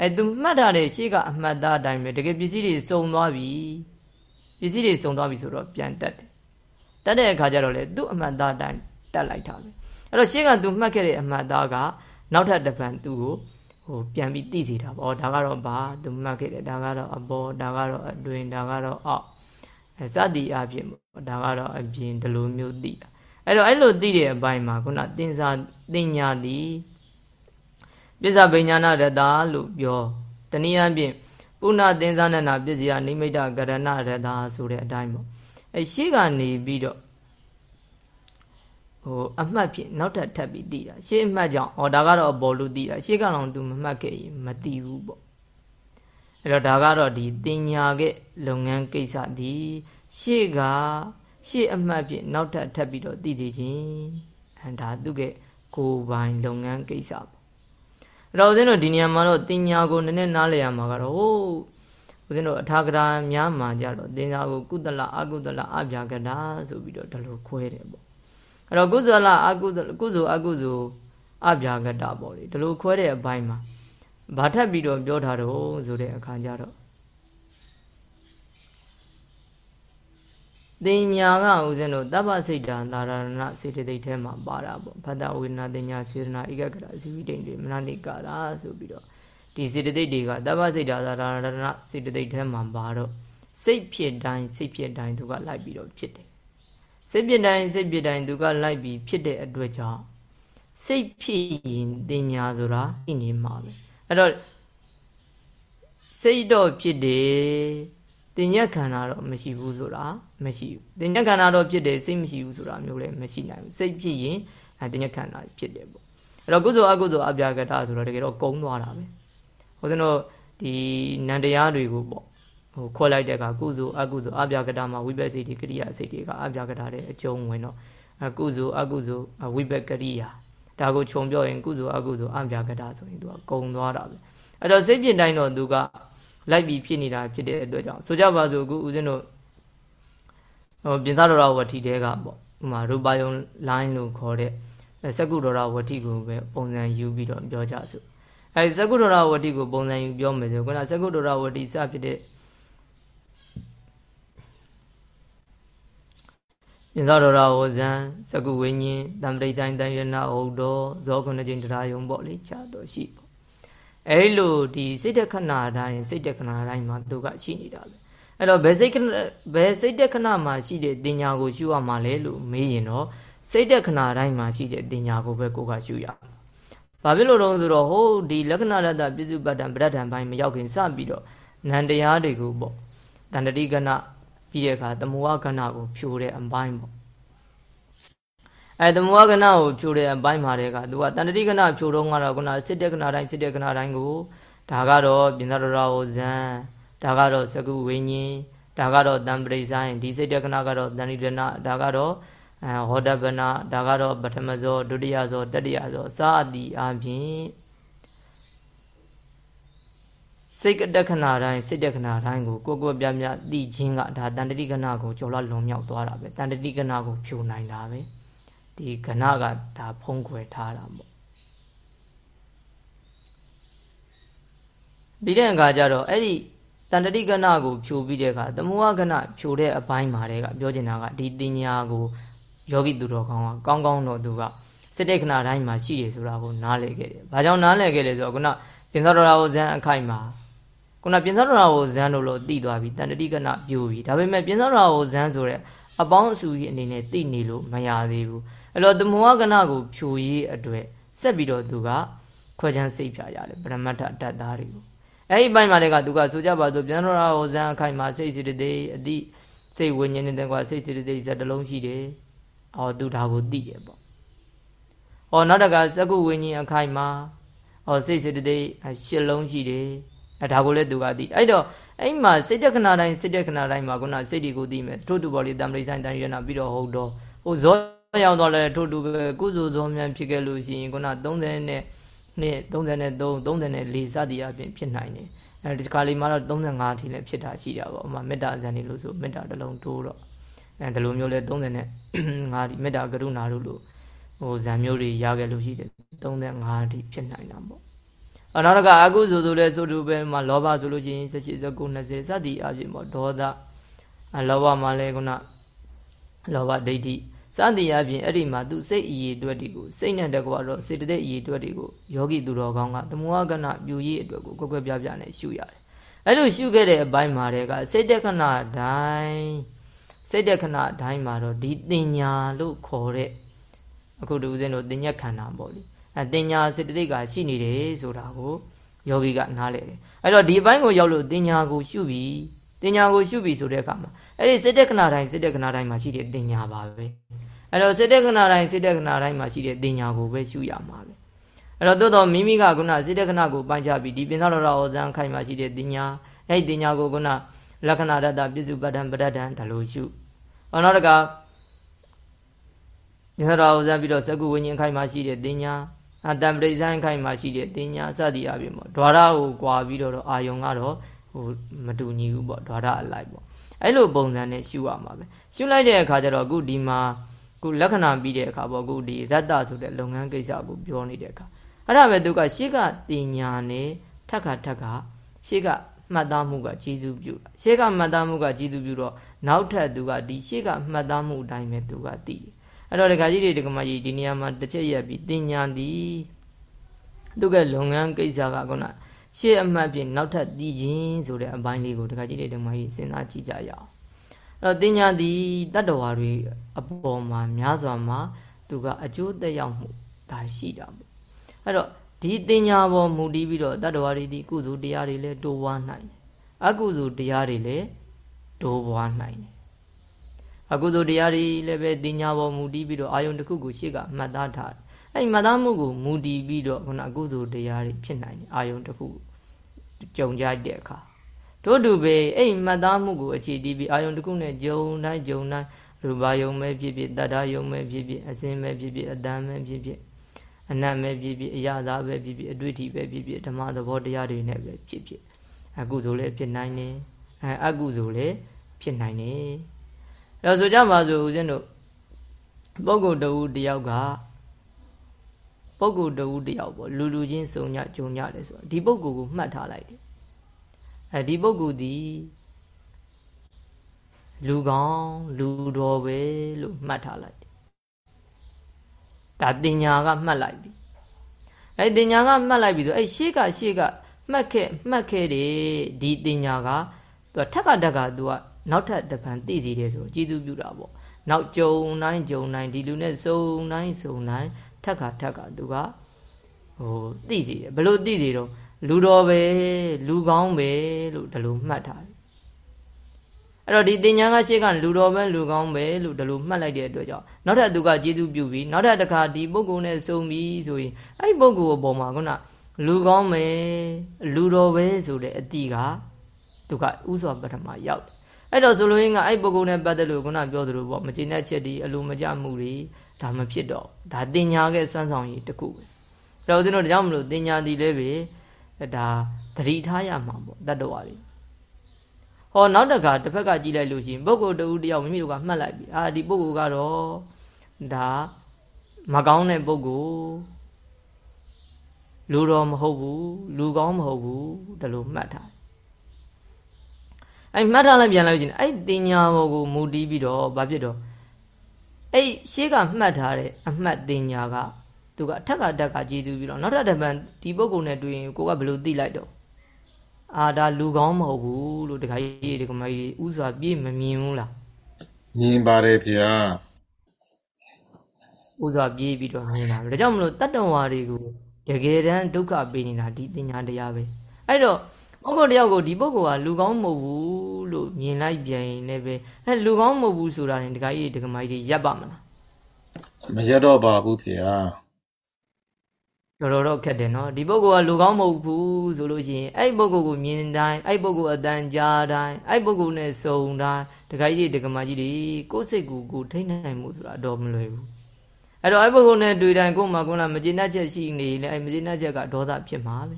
Speaker 1: အဲသူမှတ်တာတဲ့ရှေ့ကအမှတ်သားအတိုင်းပဲတကယ်ပစ္စည်းတွေစုံသွားပြီပစ္စည်းတွေစုံသွားပြီဆိုတော့ပြန်တက်တယ်တက်တဲ့အခါကျတော့လေသူ့အမှတ်သားအတိုင်းတက်လိုက်တာပဲ အဲ့တော့ရှေ့ကသူမှတ်ခဲ့တဲ့အမှတ်သားကနောက်ထပ်တစ်ပံသူ့ကိုဟိုပြန်ပြီးသိစီတာပေါ့ဒါကတော့ဘာသူမှတ်ခဲ့တယ်ဒါကတော့အပေါ်ဒါကတော့အတွင်ဒါကတော့အောက်အဲစသည်အဖြစ်ဒါကတော့အပြင်ဒီလိုမျိုးသိတာအဲ့တော့အဲ့လိုသိတဲ့အပိုင်းမှာခုနတင်စာတင်ညာသည်ပြစ္ဆဗိညာဏရတလို့ပြောတနည်းအားဖြင့်ပုဏ္ဏသင်္ဇာနနာပစ္စယနိမိတ်ကရဏရတဆိုတဲ့အတိုင်းပေါ့အဲရှေ့ကနေပြီးတော့ ဟိုအမှတ်ဖြင့်နောက်ထပ်ထပ်ပြီးသိတာရှေ့အမှတ်ကြောင့်ဩဒါကတော့အပေါ်လို့သိတာရှေ့ကတော့ तू မမှတ်ခဲ့ရင်မသိဘူးပေါ့အဲ့တော့ဒါကတော့ဒီတင်ညာရဲ့လုပ်ငန်းကိစ္စဒီရှေ့ကရှေ့အမှတ်ဖြင့်နောက်ထပ်ထပ်ပြီးတော့သိသိချင်းအဲဒါသူကကိုယ်ပိုင်လုပ်ငန်းကိစ္စပေါ့အဲ့တော့ဦးဇင်းတို့ဒီနေရာမှာတော့တင်ညာကိုနည်းနည်းနားလည်ရမှာကတော့ဟိုဦးဇင်းတို့အထာဂရာများမှာကြတော့တင်ညာကိုကုသလအကုသလအပြာကတာဆိုပြီးတော့ဒီလိုခွဲတယ်ပေါ့ အဲ့တော့ကုသလအကုသလကုသိုလ်အကုသိုလ်အပြာကတာပေါ့လေဒီလိုခွဲတဲ့အပိုင်းမှာဘာထပ်ပြီးတော့ပြောထားတော့ဆိုတဲ့အခါကျတော့တင်ညာကဦးဇင်းတို့တပ္ပစိတ်တာသာရဏစေတသိက်ထဲမှာပါတာပေါ့ဖတ်တဝေဒနာတင်ညာစေတနာဧကကရာဇီဝိတိန်တွေမနတိကာရာဆိုပြီးတော့ဒီစေတသိက်တွေကတပ္ပစိတ်တာသာရဏစေတသိက်ထဲမှာပါတော့စိတ်ဖြစ်တိုင်းစိတ်ဖြစ်တိုင်းသူကလိုက်ပြီးတော့ဖြစ်တယ် စိတ်ဖြစ်တိုင်းစိတ်ဖြစ်တိုင်းသူကလိုက်ပြီးဖြစ်တဲ့အတွက်ကြောင့်စိတ်ဖြစ်ရင်တင်ညာဆိုတာဣနေမှာပဲအဲ့တော့စိတ်တော့ဖြစ်တယ်တင်ညက်ခန္ဓာတော့မရှိဘူးဆိုတာမရှိဘူးတင်ညက်ခန္ဓာတော့ဖြစ်တယ်စိတ်မရှိဘူးဆိုတာမျိုးလည်းမရှိနိုင်ဘူးစိတ်ဖြစ်ရင်အဲတင်ညက်ခန္ဓာဖြစ်တယ်ပေါ့အဲ့တော့ကုသိုလ်အကုသိုလ်အပြာကတာဆိုတော့တကယ်တော့ကုန်းသွားတာပဲဟိုစတော့ဒီနန္တရားတွေကိုပေါ့ ဟိုခွဲလိုက်တဲ့အခါကုသိုလ်အကုသိုလ်အပြာကတာမှာဝိပဿနာကရိယာစိတ်တွေကအပြာကတာတဲ့အကျုံးဝင်တော့အကုသိုလ်အကုသိုလ်ဝိပကရိယာဒါကိုခြုံပြောရင်ကုသိုလ်အကုသိုလ်အပြာကတာဆိုရင်သူကကုံသွားတာပဲအဲ့တော့စိတ်ပြင်းတိုင်းတော့သူကလိုက်ပြီးဖြစ်နေတာဖြစ်တဲ့အတွက်ကြောင့်ဆိုကြပါစို့အခုဦးဇင်းတို့ဟိုပြင်သားတော်ရဝတိတဲကပေါ့ဥမာရူပါယုံ line လို့ခေါ်တဲ့စက္ကုတော်ရဝတိကိုပဲပုံစံယူပြီးတော့ပြောကြစို့အဲစက္ကုတော်ရဝတိကိုပုံစံယူပြောမယ်ဆိုခုနစက္ကုတော်ရဝတိစဖြစ်တဲ့ ပြင်သားတော်ရဝဇံစက္ကုဝိညာဉ်တံပရိတိုင်းတိုင်းရဏဟုတ်တော်ဇောခုနှစ်ကျင်းတရားယုံပေါ့လေခြားတော့ရှိပေါ့အဲ့လိုဒီစိတ်တခဏတိုင်းစိတ်တခဏတိုင်းမှာသူကရှိနေတာပဲအဲ့တော့ဘယ်စိတ်ခဏဘယ်စိတ်တခဏမှာရှိတဲ့တင်ညာကိုရှုရမှာလဲလို့မေးရင်တော့စိတ်တခဏတိုင်းမှာရှိတဲ့တင်ညာကိုပဲကိုကရှုရဘာဖြစ်လို့တော့ဆိုတော့ဟိုဒီလက္ခဏာရတ္တပြစ္စုပ္ပတ္တပဋ္ဌာန်ပိုင်းမရောက်ခင်စပြီးတော့နန္တရားတွေကိုပေါ့တန္တတိကဏ ပြီးတဲ့အခါသမုဝကဏကိုဖြိုတဲ့အပိုင်းပေါ့အဲသမဝကဏကိုဖြိုတဲ့အပိုင်းမှာတဲ့ကသူကတန်တတိကဏဖြိုတော့ကတော့ခုနစစ်တဲ့ကဏတိုင်းစစ်တဲ့ကဏတိုင်းကိုဒါကတော့ပြင်သာတော်ဟောဇံဒါကတော့သကုဝိညာဉ်ဒါကတော့တံပရိဆိုင်ဒီစိတ်တက္ကနာကတော့တဏိဒနာဒါကတော့အဲဟောဒပနာဒါကတော့ပထမဇောဒုတိယဇောတတိယဇောစသည်အပြင် စိတ်တက္ကနာတိုင်းစိတ်တက္ကနာတိုင်းကိုကိုကိုပြပြသိခြင်းကဒါတန်တတိကနာကိုကျော်လာလွန်မြောက်သွားတာပဲတန်တတိကနာကိုဖြိုနိုင်တာပဲဒီကဏကဒါဖုံးကွယ်ထားတာပေါ့ပြီးတဲ့အခါကျတော့အဲ့ဒီတန်တတိကဏကိုဖြိုပြီးတဲ့အခါသမုဟကဏဖြိုတဲ့အပိုင်းမှာတည်းကပြောချင်တာကဒီတင်ညာကိုယောဂီသူတော်ကောင်းကကောင်းကောင်းတော့သူကစတဲ့ခဏတိုင်းမှာရှိတယ်ဆိုတာကိုနားလည်ခဲ့တယ်။ဘာကြောင့်နားလည်ခဲ့လဲဆိုတော့ခုနပြင်သောတော်ရာဝဇန်အခိုက်မှာ ခုနပြင်သောတော်ရာဝဇန်လို့လို့သိသွားပြီတန်တတိကဏပြိုပြီဒါပေမဲ့ပြင်သောတော်ရာဝဇန်ဆိုတဲ့အပေါင်းအစုကြီးအနေနဲ့သိနေလို့မရသေးဘူးအဲ့တော့သမုဟကဏကိုဖြိုရေးအတွက်ဆက်ပြီးတော့သူကခွဲချမ်းစိတ်ဖြာရတယ်ပရမတ္ထတတ်သားတွေကိုအဲ့ဒီပိုင်းမှာတည်းကသူကဆိုကြပါစို့ပြန်တော်ရာဟောဇန်အခိုင်မှာစိတ်စိတ္တေအတိစိတ်ဝိညာဉ်နဲ့တကွာစိတ်စိတ္တေဇက်တလုံးရှိတယ်ဟောသူဒါကိုသိတယ်ပေါ့ဟောနောက်တကစကုဝိညာဉ်အခိုင်မှာဟောစိတ်စေတသိက်ရှစ်လုံးရှိတယ် အဲဒါကိုလည်းသူကသိအဲ့တော့အဲ့မှာစိတ်တခဏတိုင်းစိတ်တခဏတိုင်းမှာခုနစိတ်တွေကိုသိမယ်ထို့တူပေါ်လေတံပရိဆိုင်တန်ရဏပြီးတော့ဟုတ်တော့ဟိုဇောရောက်တော့လဲထို့တူပဲကုသိုလ်ဇောမြန်ဖြစ်ခဲ့လို့ရှိရင်ခုန30နဲ့နှစ်33 34စသည်အပြင်ဖြစ်နိုင်တယ်အဲဒီခါလေးမှာတော့35အထိလည်းဖြစ်တာရှိတာပေါ့ဥမာမေတ္တာဇန်နေလို့ဆိုမေတ္တာတစ်လုံးတိုးတော့အဲဒီလိုမျိုးလဲ35အထိမေတ္တာကရုဏာတို့လို့ဟိုဇန်မျိုးတွေရခဲ့လို့ရှိတယ်35အထိဖြစ်နိုင်တာပေါ့အ နောက်တကအကုသိုလ်ဆိုလဲဆိုတူပဲမှာလောဘဆိုလို့ရှိရင်18 19 20စသည်အပြင်ပေါ့ဒေါသလောဘမှာလဲခုနလောဘဒိဋ္ဌိစသည်အပြင်အဲ့ဒီမှာသူစိတ်အည်အတွက်တွေကိုစိတ်နဲ့တကွာတော့စေတသိက်အည်အတွက်တွေကိုယောဂီသူတော်ကောင်းကသမုဟကဏပြူရည်အတွက်ကိုကွက်ကွက်ပြားပြားနဲ့ရှုရတယ်။အဲ့လိုရှုခဲ့တဲ့အပိုင်းမှာတည်းကစိတ်တခဏတိုင်းစိတ်တခဏတိုင်းမှာတော့ဒီတင်ညာလို့ခေါ်တဲ့အခုတူဦးဇင်းတို့တင်ညက်ခန္ဓာပေါ့လေ။ အဲတင်ညာစေတသိက်ကရှိနေတယ်ဆိုတာကိုယောဂီကနားလည်တယ်။အဲ့တော့ဒီအပိုင်းကိုရောက်လို့တင်ညာကိုရှုပြီးတင်ညာကိုရှုပြီးဆိုတဲ့အခါမှာအဲ့ဒီစိတ်တခဏတိုင်းစိတ်တခဏတိုင်းမှာရှိတဲ့တင်ညာပါပဲ။အဲ့တော့စိတ်တက္ကနာတိုင်းစိတ်တက္ကနာတိုင်းမှာရှိတဲ့တင်ညာကိုပဲရှုရမှာပဲအဲ့တော့သို့တော့မိမိကခုနစိတ်တက္ကနာကိုပိုင်းခြားပြီးဒီပင်သောတော်ဩဇံခိုင်မှာရှိတဲ့တင်ညာအဲ့ဒီတင်ညာကိုခုနလက္ခဏာတတပြစ္စုပ္ပတံပဋ္ဌံဒါလိုရှုဟောနောက်တကပင်သောတော်ဩဇံပြီးတော့စကုဝိညာဉ်ခိုင်မှာရှိတဲ့တင်ညာ အတံပရိဇံခိုင်မှာရှိတဲ့တင်ညာစသည်အပြင်ပေါ့ဓွာရကိုကွာပြီးတော့အာယုံကတော့ဟိုမတူညီဘူးပေါ့ဓွာရအလိုက်ပေါ့အဲ့လိုပုံစံနဲ့ရှုရမှာပဲရှုလိုက်တဲ့အခါကျတော့အခုဒီမှာခုလက္ခဏာပြီးတဲ့အခါပေါ့ခုဒီရတ္တဆိုတဲ့လုပ်ငန်းကိစ္စကိုပြောနေတဲ့အခါအဲ့ဒါပဲသူကရှေ့ကတင်ညာနဲ့ထက်ခါထက်ခါရှေ့ကမှတ်သားမှုကကျေစုပြုတာရှေ့ကမှတ်သားမှုကကျေစုပြုတော့နောက်ထပ်သူကဒီရှေ့ကမှတ်သားမှုအတိုင်းပဲသူကသိတယ် အဲ့တော့ဒကာကြီးတွေဒကာမကြီးဒီနေရာမှာတစ်ချက်ရက်ပြီးတင်ညာသည်သူကလုပ်ငန်းကိစ္စကခုနရှေ့အမှတ်ပြင်နောက်ထပ်တည်ခြင်းဆိုတဲ့အပိုင်းလေးကိုဒကာကြီးတွေဒကာမကြီးစဉ်းစားကြည့်ကြရအောင်အဲ့တော့တင်ညာသည်တတ္တဝါတွေအပေါ်မှာများစွာမှာသူကအကျိုးသက်ရောက်မှုဒါရှိတာပေါ့အဲ့တော့ဒီတင်ညာပေါ်မူတည်ပြီးတော့တတ္တဝါတွေဒီကုသိုလ်တရားတွေလည်းတိုးပွားနိုင်တယ်အကုသိုလ်တရားတွေလည်းတိုးပွားနိုင်တယ် အကုသိုလ်တရားတွေလည်းပဲတင်ညာပေါ်မူတည်ပြီးတော့အာယုန်တစ်ခုကိုရှေ့ကမှတ်သားထားတယ်အဲ့မှတ်သားမှုကိုမူတည်ပြီးတော့ခုနအကုသိုလ်တရားတွေဖြစ်နိုင်တယ်အာယုန်တစ်ခုကြုံကြတဲ့အခါတို့တူပဲအဲ့မှတ်သားမှုကိုအခြေတည်ပြီးအာယုံတစ်ခုနဲ့ဂျုံတိုင်းဂျုံတိုင်းရူပါယုံပဲဖြစ်ဖြစ်တတ္တယုံပဲဖြစ်ဖြစ်အစင်းပဲဖြစ်ဖြစ်အတန်ပဲဖြစ်ဖြစ်အနတ်ပဲဖြစ်ဖြစ်အရာသာပဲဖြစ်ဖြစ်အတွေ့အထိပဲဖြစ်ဖြစ်ဓမ္မသဘောတရားတွေနဲ့ပဲဖြစ်ဖြစ်အကုသိုလ်လည်းဖြစ်နိုင်တယ်အဲအကုသိုလ်လည်းဖြစ်နိုင်တယ် အဲဆိုကြပါစို့ဦးဇင်းတို့ပုဂ္ဂိုလ်တဦးတယောက်ကပုဂ္ဂိုလ်တဦးတယောက်ပေါ့လူလူချင်းစုံညကြုံညတယ်ဆိုတော့ဒီပုဂ္ဂိုလ်ကိုမှတ်ထားလိုက်တယ်အဲဒီပုဂ္ဂိုလ်ဒီလူကောင်းလူတော်ပဲလို့မှတ်ထားလိုက်ဒါတင်ညာကမှတ်လိုက်ပြီအဲတင်ညာကမှတ်လိုက်ပြီဆိုအဲရှေ့ကရှေ့ကမှတ်ခဲ့မှတ်ခဲ့တယ်ဒီတင်ညာကသူကထက်ကတက်ကသူက နောက်ထပ်တစ်ပံသိစီတယ်ဆိုကြည်သူပြုတာပေါ့နောက်ကြုံတိုင်းကြုံတိုင်းဒီလူနဲ့စုံတိုင်းစုံတိုင်းထက်ကထက်ကသူကဟိုသိစီတယ်ဘလို့သိစီတော့လူတော်ပဲလူကောင်းပဲလို့ဒီလိုမှတ်ထားတယ်အဲ့တော့ဒီတင်ညာကရှေ့ကလူတော်ပဲလူကောင်းပဲလို့ဒီလိုမှတ်လိုက်တဲ့အတွက်ကြောင့်နောက်ထပ်သူကကျေးဇူးပြုပြီးနောက်ထပ်တစ်ခါဒီပုဂ္ဂိုလ်နဲ့စုံပြီးဆိုရင်အဲ့ပုဂ္ဂိုလ်အပေါ်မှာခုနလူကောင်းပဲလူတော်ပဲဆိုတဲ့အတိကသူကဥစွာပထမရောက်တယ် အဲ့တော့ဆိုလိုရင်းကအဲ့ပုဂ္ဂိုလ်နဲ့ပတ်သက်လို့ခုနပြောသလိုပေါ့မကျေနပ်ချက်ဒီအလိုမကျမှုတွေဒါမဖြစ်တော့ဒါတင်ညာရဲ့စွမ်းဆောင်ရည်တစ်ခုပဲအဲ့တော့ဦးဇင်းတို့ဒါကြောင့်မလို့တင်ညာဒီလည်းပဲဒါသတိထားရမှာပေါ့တတ္တဝါတွေဟောနောက်တခါတစ်ဖက်ကကြည့်လိုက်လို့ရှိရင်ပုဂ္ဂိုလ်တူတယောက်မိမိတို့ကမှတ်လိုက်ပြီအာဒီပုဂ္ဂိုလ်ကတော့ဒါမကောင်းတဲ့ပုဂ္ဂိုလ်လူတော်မဟုတ်ဘူးလူကောင်းမဟုတ်ဘူးဒါလိုမှတ်ထား အဲ့မှတ်ထားလိုက်ပြန်လိုက်ရှင်အဲ့တင်ညာဘောကိုမူတည်ပြီးတော့ဘာဖြစ်တော့အဲ့ရှေးကမှတ်ထားတဲ့အမှတ်တင်ညာကသူကအထက်ကတက်ကကြည်သူပြီးတော့နောက်ထပ်တစ်ပံဒီပုဂ္ဂိုလ်နဲ့တွေ့ရင်ကိုကဘယ်လိုသိလိုက်တော့အာဒါလူကောင်းမဟုတ်ဘူးလို့တခါကြီးဒီကမကြီးဥစွာပြေးမမြင်ဘူးလား
Speaker 2: မြင်ပါတယ်ဖေဟာ
Speaker 1: ဥစွာပြေးပြီးတော့မြင်တာဒါကြောင့်မလို့တတ္တဝါတွေကိုတကယ်တမ်းဒုက္ခပေးနေတာဒီတင်ညာတရားပဲအဲ့တော့ ပုဂ္ဂိုလ်တယောက်ကိုဒီပုဂ္ဂိုလ်ကလူကောင်းမဟုတ်ဘူးလို့မြင်လိုက်ပြန်ရင်လည်းပဲအဲလူကောင်းမဟုတ်ဘူးဆိုတာနဲ့တခါကြီးဒီကမကြီးရပ်ပါမလား
Speaker 2: မရတော့ပါဘူးဖေဟာ
Speaker 1: တော်တော်တော့ခက်တယ်နော်ဒီပုဂ္ဂိုလ်ကလူကောင်းမဟုတ်ဘူးဆိုလို့ရှိရင်အဲ့ပုဂ္ဂိုလ်ကိုမြင်တိုင်းအဲ့ပုဂ္ဂိုလ်အတန်ကြားတိုင်းအဲ့ပုဂ္ဂိုလ်နဲ့စုံတိုင်းတခါကြီးတက္ကမကြီးတွေကိုယ်စိတ်ကိုကိုယ်ထိန်းနိုင်မှုဆိုတာတော့မလွယ်ဘူးအဲ့တော့အဲ့ပုဂ္ဂိုလ်နဲ့တွေ့တိုင်းကိုယ်မှာကိုယ်ကမကျေနပ်ချက်ရှိနေလေအဲ့မကျေနပ်ချက်ကဒေါသဖြစ်မှာပဲ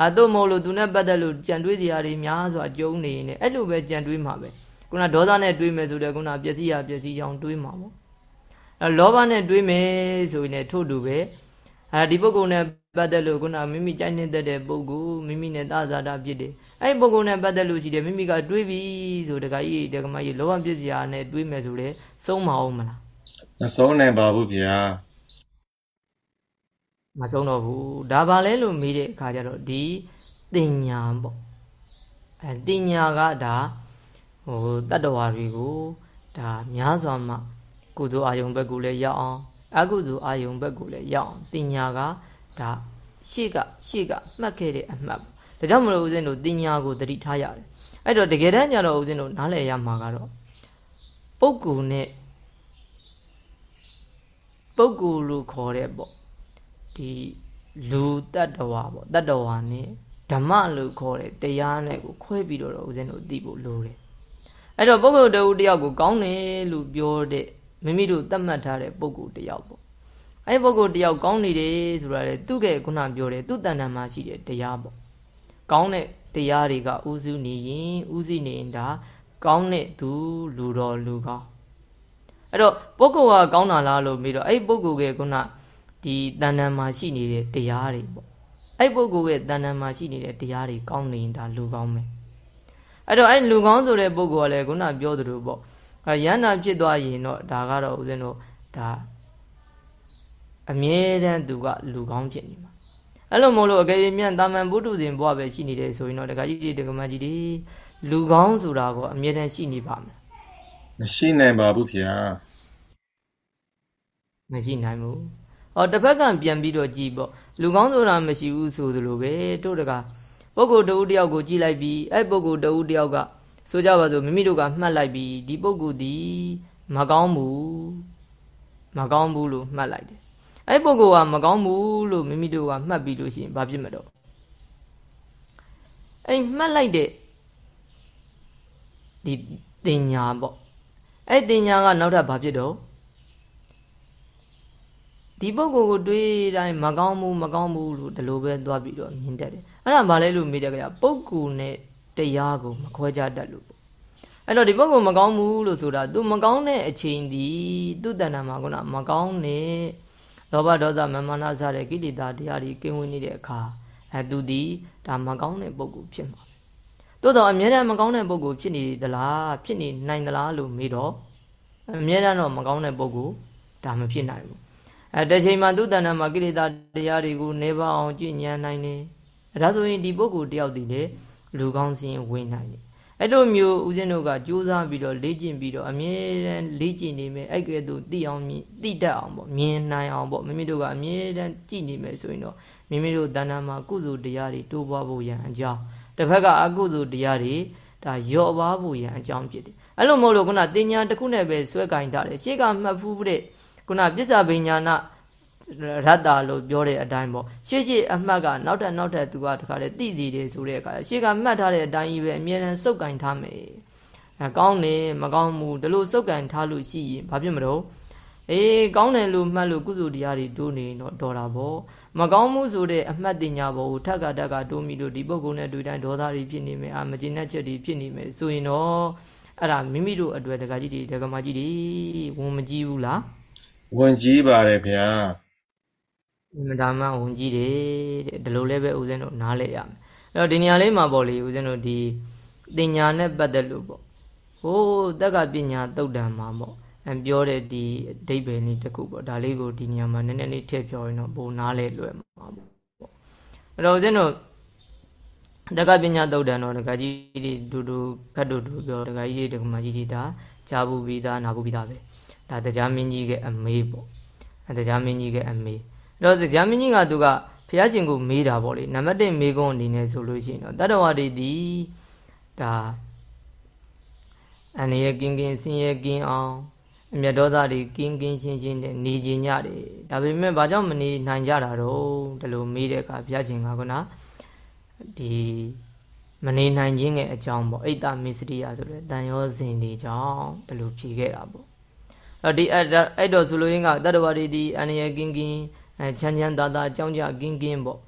Speaker 1: အတော့မဟုတ်လို့သူနဲ့ပတ်သက်လို့ကြံတွေးစရာတွေများစွာကြုံနေနေအဲ့လိုပဲကြံတွေးမှာပဲခုနဒေါသနဲ့တွေးမယ်ဆိုတော့ခုနပျက်စီးရပျက်စီးကြောင်တွေးမှာပေါ့အဲ့လောဘနဲ့တွေးမယ်ဆိုရင်လည်းထို့တူပဲအဲဒီပုဂ္ဂိုလ်နဲ့ပတ်သက်လို့ခုနမိမိကြိုက်နေတဲ့တဲ့ပုဂ္ဂိုလ်မိမိနဲ့သာဇာတာဖြစ်တယ်အဲ့ဒီပုဂ္ဂိုလ်နဲ့ပတ်သက်လို့ရှိတယ်မိမိကတွေးပြီဆိုတခါကြီးတခါမကြီးလောဘပစ္စည်းနဲ့တွေးမယ်ဆိုလေစုံမအောင်မလား
Speaker 2: မဆုံးနိုင်ပါဘူးဖေဟာ
Speaker 1: မဆုံးတော့ဘူးဒါပါလဲလို့မေးတဲ့အခါကျတော့ဒီတင်ညာပေါ့အဲတင်ညာကဒါဟိုတတ္တဝါတွေကိုဒါများစွာမှကုသိုလ်အာယုံဘက်ကိုလည်းရောက်အောင်အကုသိုလ်အာယုံဘက်ကိုလည်းရောက်အောင်တင်ညာကဒါရှေ့ကရှေ့ကမှတ်ခဲ့တဲ့အမှတ်ပေါ့ဒါကြောင့်မလို့ဦးဇင်းတို့တင်ညာကိုသတိထားရတယ်အဲ့တော့တကယ်တမ်းကျတော့ဦးဇင်းတို့နားလည်ရမှာကတော့ပုဂ္ဂိုလ်နဲ့ပုဂ္ဂိုလ်လို့ခေါ်တဲ့ပေါ့ ဒီလူတတ္တဝါပေါ့တတ္တဝါနဲ့ဓမ္မလို့ခေါ်တဲ့တရားနဲ့ကိုခွဲပြီးတော့ဦးဇင်းတို့သိဖို့လိုတယ်အဲ့တော့ပုဂ္ဂိုလ်တဦးတယောက်ကိုကောင်းတယ်လို့ပြောတဲ့မိမိတို့သတ်မှတ်ထားတဲ့ပုဂ္ဂိုလ်တယောက်ပေါ့အဲ့ပုဂ္ဂိုလ်တယောက်ကောင်းနေတယ်ဆိုတာလေသူကခုနပြောတယ်သူတဏ္ဍာမှာရှိတဲ့တရားပေါ့ကောင်းတဲ့တရားတွေကဥစုနေရင်ဥစည်းနေရင်ဒါကောင်းတဲ့သူလူတော်လူကောင်းအဲ့တော့ပုဂ္ဂိုလ်ကကောင်းတာလားလို့ပြီးတော့အဲ့ပုဂ္ဂိုလ်ကခုန ဒီတဏ္ဍာမှာရှိနေတဲ့တရားတွေပေါ့အဲ့ပုဂ္ဂိုလ်ရဲ့တဏ္ဍာမှာရှိနေတဲ့တရားတွေကောင်းနေရင်ဒါလူကောင်းမယ်အဲ့တော့အဲ့လူကောင်းဆိုတဲ့ပုဂ္ဂိုလ်ကလည်းခုနပြောသလိုပေါ့အဲရဟန္တာဖြစ်သွားရင်တော့ဒါကတော့ဦးဇင်းတို့ဒါအမြဲတမ်းသူကလူကောင်းဖြစ်နေမှာအဲ့လိုမို့လို့အကယ်၍မြန်တာမန်ဘုဒ္ဓဇင်ဘဝပဲရှိနေတယ်ဆိုရင်တော့တခါကြီးဒီတက္ကမကြီးဒီလူကောင်းဆိုတာကိုအမြဲတမ်းရှိနေပါမယ်
Speaker 2: မရှိနိုင်ပါဘူးဖေဟာ
Speaker 1: မရှိနိုင်ဘူး။ အော်တစ်ဖက်ကပြန်ပြီးတော့ကြည်ပေါ့လူကောင်းဆိုတာမရှိဘူးဆိုသလိုပဲတို့တကပုဂ္ဂိုလ်တဦးတယောက်ကိုကြည်လိုက်ပြီးအဲ့ပုဂ္ဂိုလ်တဦးတယောက်ကဆိုကြပါစို့မိမိတို့ကမှတ်လိုက်ပြီးဒီပုဂ္ဂိုလ်ဒီမကောင်းဘူးမကောင်းဘူးလို့မှတ်လိုက်တယ်။အဲ့ပုဂ္ဂိုလ်ကမကောင်းဘူးလို့မိမိတို့ကမှတ်ပြီးလို့ရှိရင်ဘာဖြစ်မတော့အဲ့မှတ်လိုက်တဲ့ဒီတင်ညာပေါ့အဲ့တင်ညာကနောက်ထပ်ဘာဖြစ်တော့ ဒီပုဂ္ဂိုလ်ကိုတွေးတိုင်းမကောင်းဘူးမကောင်းဘူးလို့ဒီလိုပဲသွားပြီးတော့မြင်တတ်တယ်အဲ့ဒါဘာလဲလို့မေးတဲ့ကြပုဂ္ဂိုလ်နဲ့တရားကိုမခွဲခြားတတ်လို့ပေါ့အဲ့တော့ဒီပုဂ္ဂိုလ်မကောင်းဘူးလို့ဆိုတာ तू မကောင်းတဲ့အချိန်ဒီသူ့တဏ္ဍာမှာကမကောင်းတဲ့လောဘဒေါသမမာနစတဲ့ကိလေသာတရားတွေကင်းဝေးနေတဲ့အခါအဲသူဒီဒါမကောင်းတဲ့ပုဂ္ဂိုလ်ဖြစ်မှာပဲတိုးတော့အမြဲတမ်းမကောင်းတဲ့ပုဂ္ဂိုလ်ဖြစ်နေသလားဖြစ်နေနိုင်သလားလို့မေးတော့အမြဲတမ်းတော့မကောင်းတဲ့ပုဂ္ဂိုလ်ဒါမဖြစ်နိုင်ဘူး အဲတချိန်မှာသူတဏ္ဍာမှာကိလေသာတရားတွေကိုနေပါအောင်ကြည်ညံနိုင်နေအဲဒါဆိုရင်ဒီပုဂ္ဂိုလ်တယောက်ဒီလေလူကောင်းစင်းဝင်နိုင်တယ်အဲ့လိုမျိုးဦးဇင်းတို့ကကြိုးစားပြီးတော့လေ့ကျင့်ပြီးတော့အမြဲတမ်းလေ့ကျင့်နေမယ်အဲ့ကဲ့သို့သိအောင်မြင်သိတတ်အောင်ပေါ့မြင်နိုင်အောင်ပေါ့မိမိတို့ကအမြဲတမ်းကြည်နေမယ်ဆိုရင်တော့မိမိတို့တဏ္ဍာမှာကုသိုလ်တရားတွေတိုးပွားဖို့ရန်အကြောင်းတစ်ဖက်ကအကုသိုလ်တရားတွေဒါရော့ပါဖို့ရန်အကြောင်းဖြစ်တယ်အဲ့လိုမဟုတ်လို့ခုနတင်ညာတစ်ခုနဲ့ပဲဆွဲကင်ထားတယ်ရှေ့ကမှတ်ဖူးတဲ့ ခုနပစ္စာပညာနာရတ္တာလို့ပြောတဲ့အတိုင်းပေါ့ရှေ့ရှေ့အမှတ်ကနောက်ထပ်နောက်ထပ်သူကတခါလေသိစီတယ်ဆိုတဲ့အခါရှေ့ကမှတ်ထားတဲ့အတိုင်းကြီးပဲအမြဲတမ်းစုပ်ကင်ထားမယ်အဲကောင်းတယ်မကောင်းဘူးဒီလိုစုပ်ကင်ထားလို့ရှိရင်ဘာဖြစ်မလို့အေးကောင်းတယ်လို့မှတ်လို့ကုသိုလ်တရားတွေတိုးနေတော့တော်တာပေါ့မကောင်းမှုဆိုတဲ့အမှတ်တင်ညာဘောကိုထက်ကတက်ကတိုးမိလို့ဒီပုဂ္ဂိုလ်နဲ့တွေ့တိုင်းဒေါသတွေဖြစ်နေမယ်အာမကျေနပ်ချက်တွေဖြစ်နေမယ်ဆိုရင်တော့အဲ့ဒါမိမိတို့အတွေ့တကကြီးတွေဒကမကြီးတွေဝန်မကြည့်ဘူးလား
Speaker 2: ဝင်ကြီးပါတယ်ဗျာ
Speaker 1: အင်မတန်မှဝန်ကြီးတယ်တဲ့ဒီလိုလည်းပဲဦးဇင်းတို့နားလဲရမယ်အဲ့တော့ဒီနေရာလေးမှာပေါ့လေဦးဇင်းတို့ဒီတင်ညာနဲ့ပတ်သက်လို့ပေါ့ဟိုးတက်ကပညာတုတ်တံမှာပေါ့အပြောတဲ့ဒီအဓိပ္ပာယ်နည်းတစ်ခုပေါ့ဒါလေးကိုဒီနေရာမှာနည်းနည်းလေးထည့်ပြောရင်တော့ပိုနားလဲလွယ်မှာပေါ့အဲ့တော့ဦးဇင်းတို့တက္ကပညာတုတ်တံတော့တက္ကကြီးတွေဒူဒူခတ်ဒူဒူပြောတက္ကကြီးတွေတက္ကမကြီးတွေဒါကြားဘူးပြီးသားနာဘူးပြီးသားပဲ ဒါတရားမင်းကြီးရဲ့အမေးပေါ့အဲတရားမင်းကြီးရဲ့အမေးအဲ့တော့တရားမင်းကြီးကသူကဘုရားရှင်ကိုမေးတာပေါ့လေနံပါတ်1မေးခွန်းအနေနဲ့ဆိုလို့ရှိရင်တော့တတ္တဝါတွေဒီဒါအနေရကင်းကင်းစင်ရကင်းအောင်အမျက်ဒေါသတွေကင်းကင်းရှင်းရှင်းနဲ့နေကြညတယ်ဒါပေမဲ့ဘာကြောင့်မနေနိုင်ကြတာတော့ဒီလိုမေးတဲ့အခါဘုရားရှင်ကကနာဒီမနေနိုင်ခြင်းရဲ့အကြောင်းပေါ့အိတ်တမစ္စရိယဆိုတဲ့တန်ရောစဉ်တွေကြောင့်ဒီလိုဖြေခဲ့တာပေါ့ အဲ့ဒီအဲ့တော့ဆိုလိုရင်းကတတ္တဝါတွေဒီအန္တရာယ်ကင်းကင်းအဲချမ်းချမ်းသာသာအကြောင်းကြကင်းကင်းပေါ့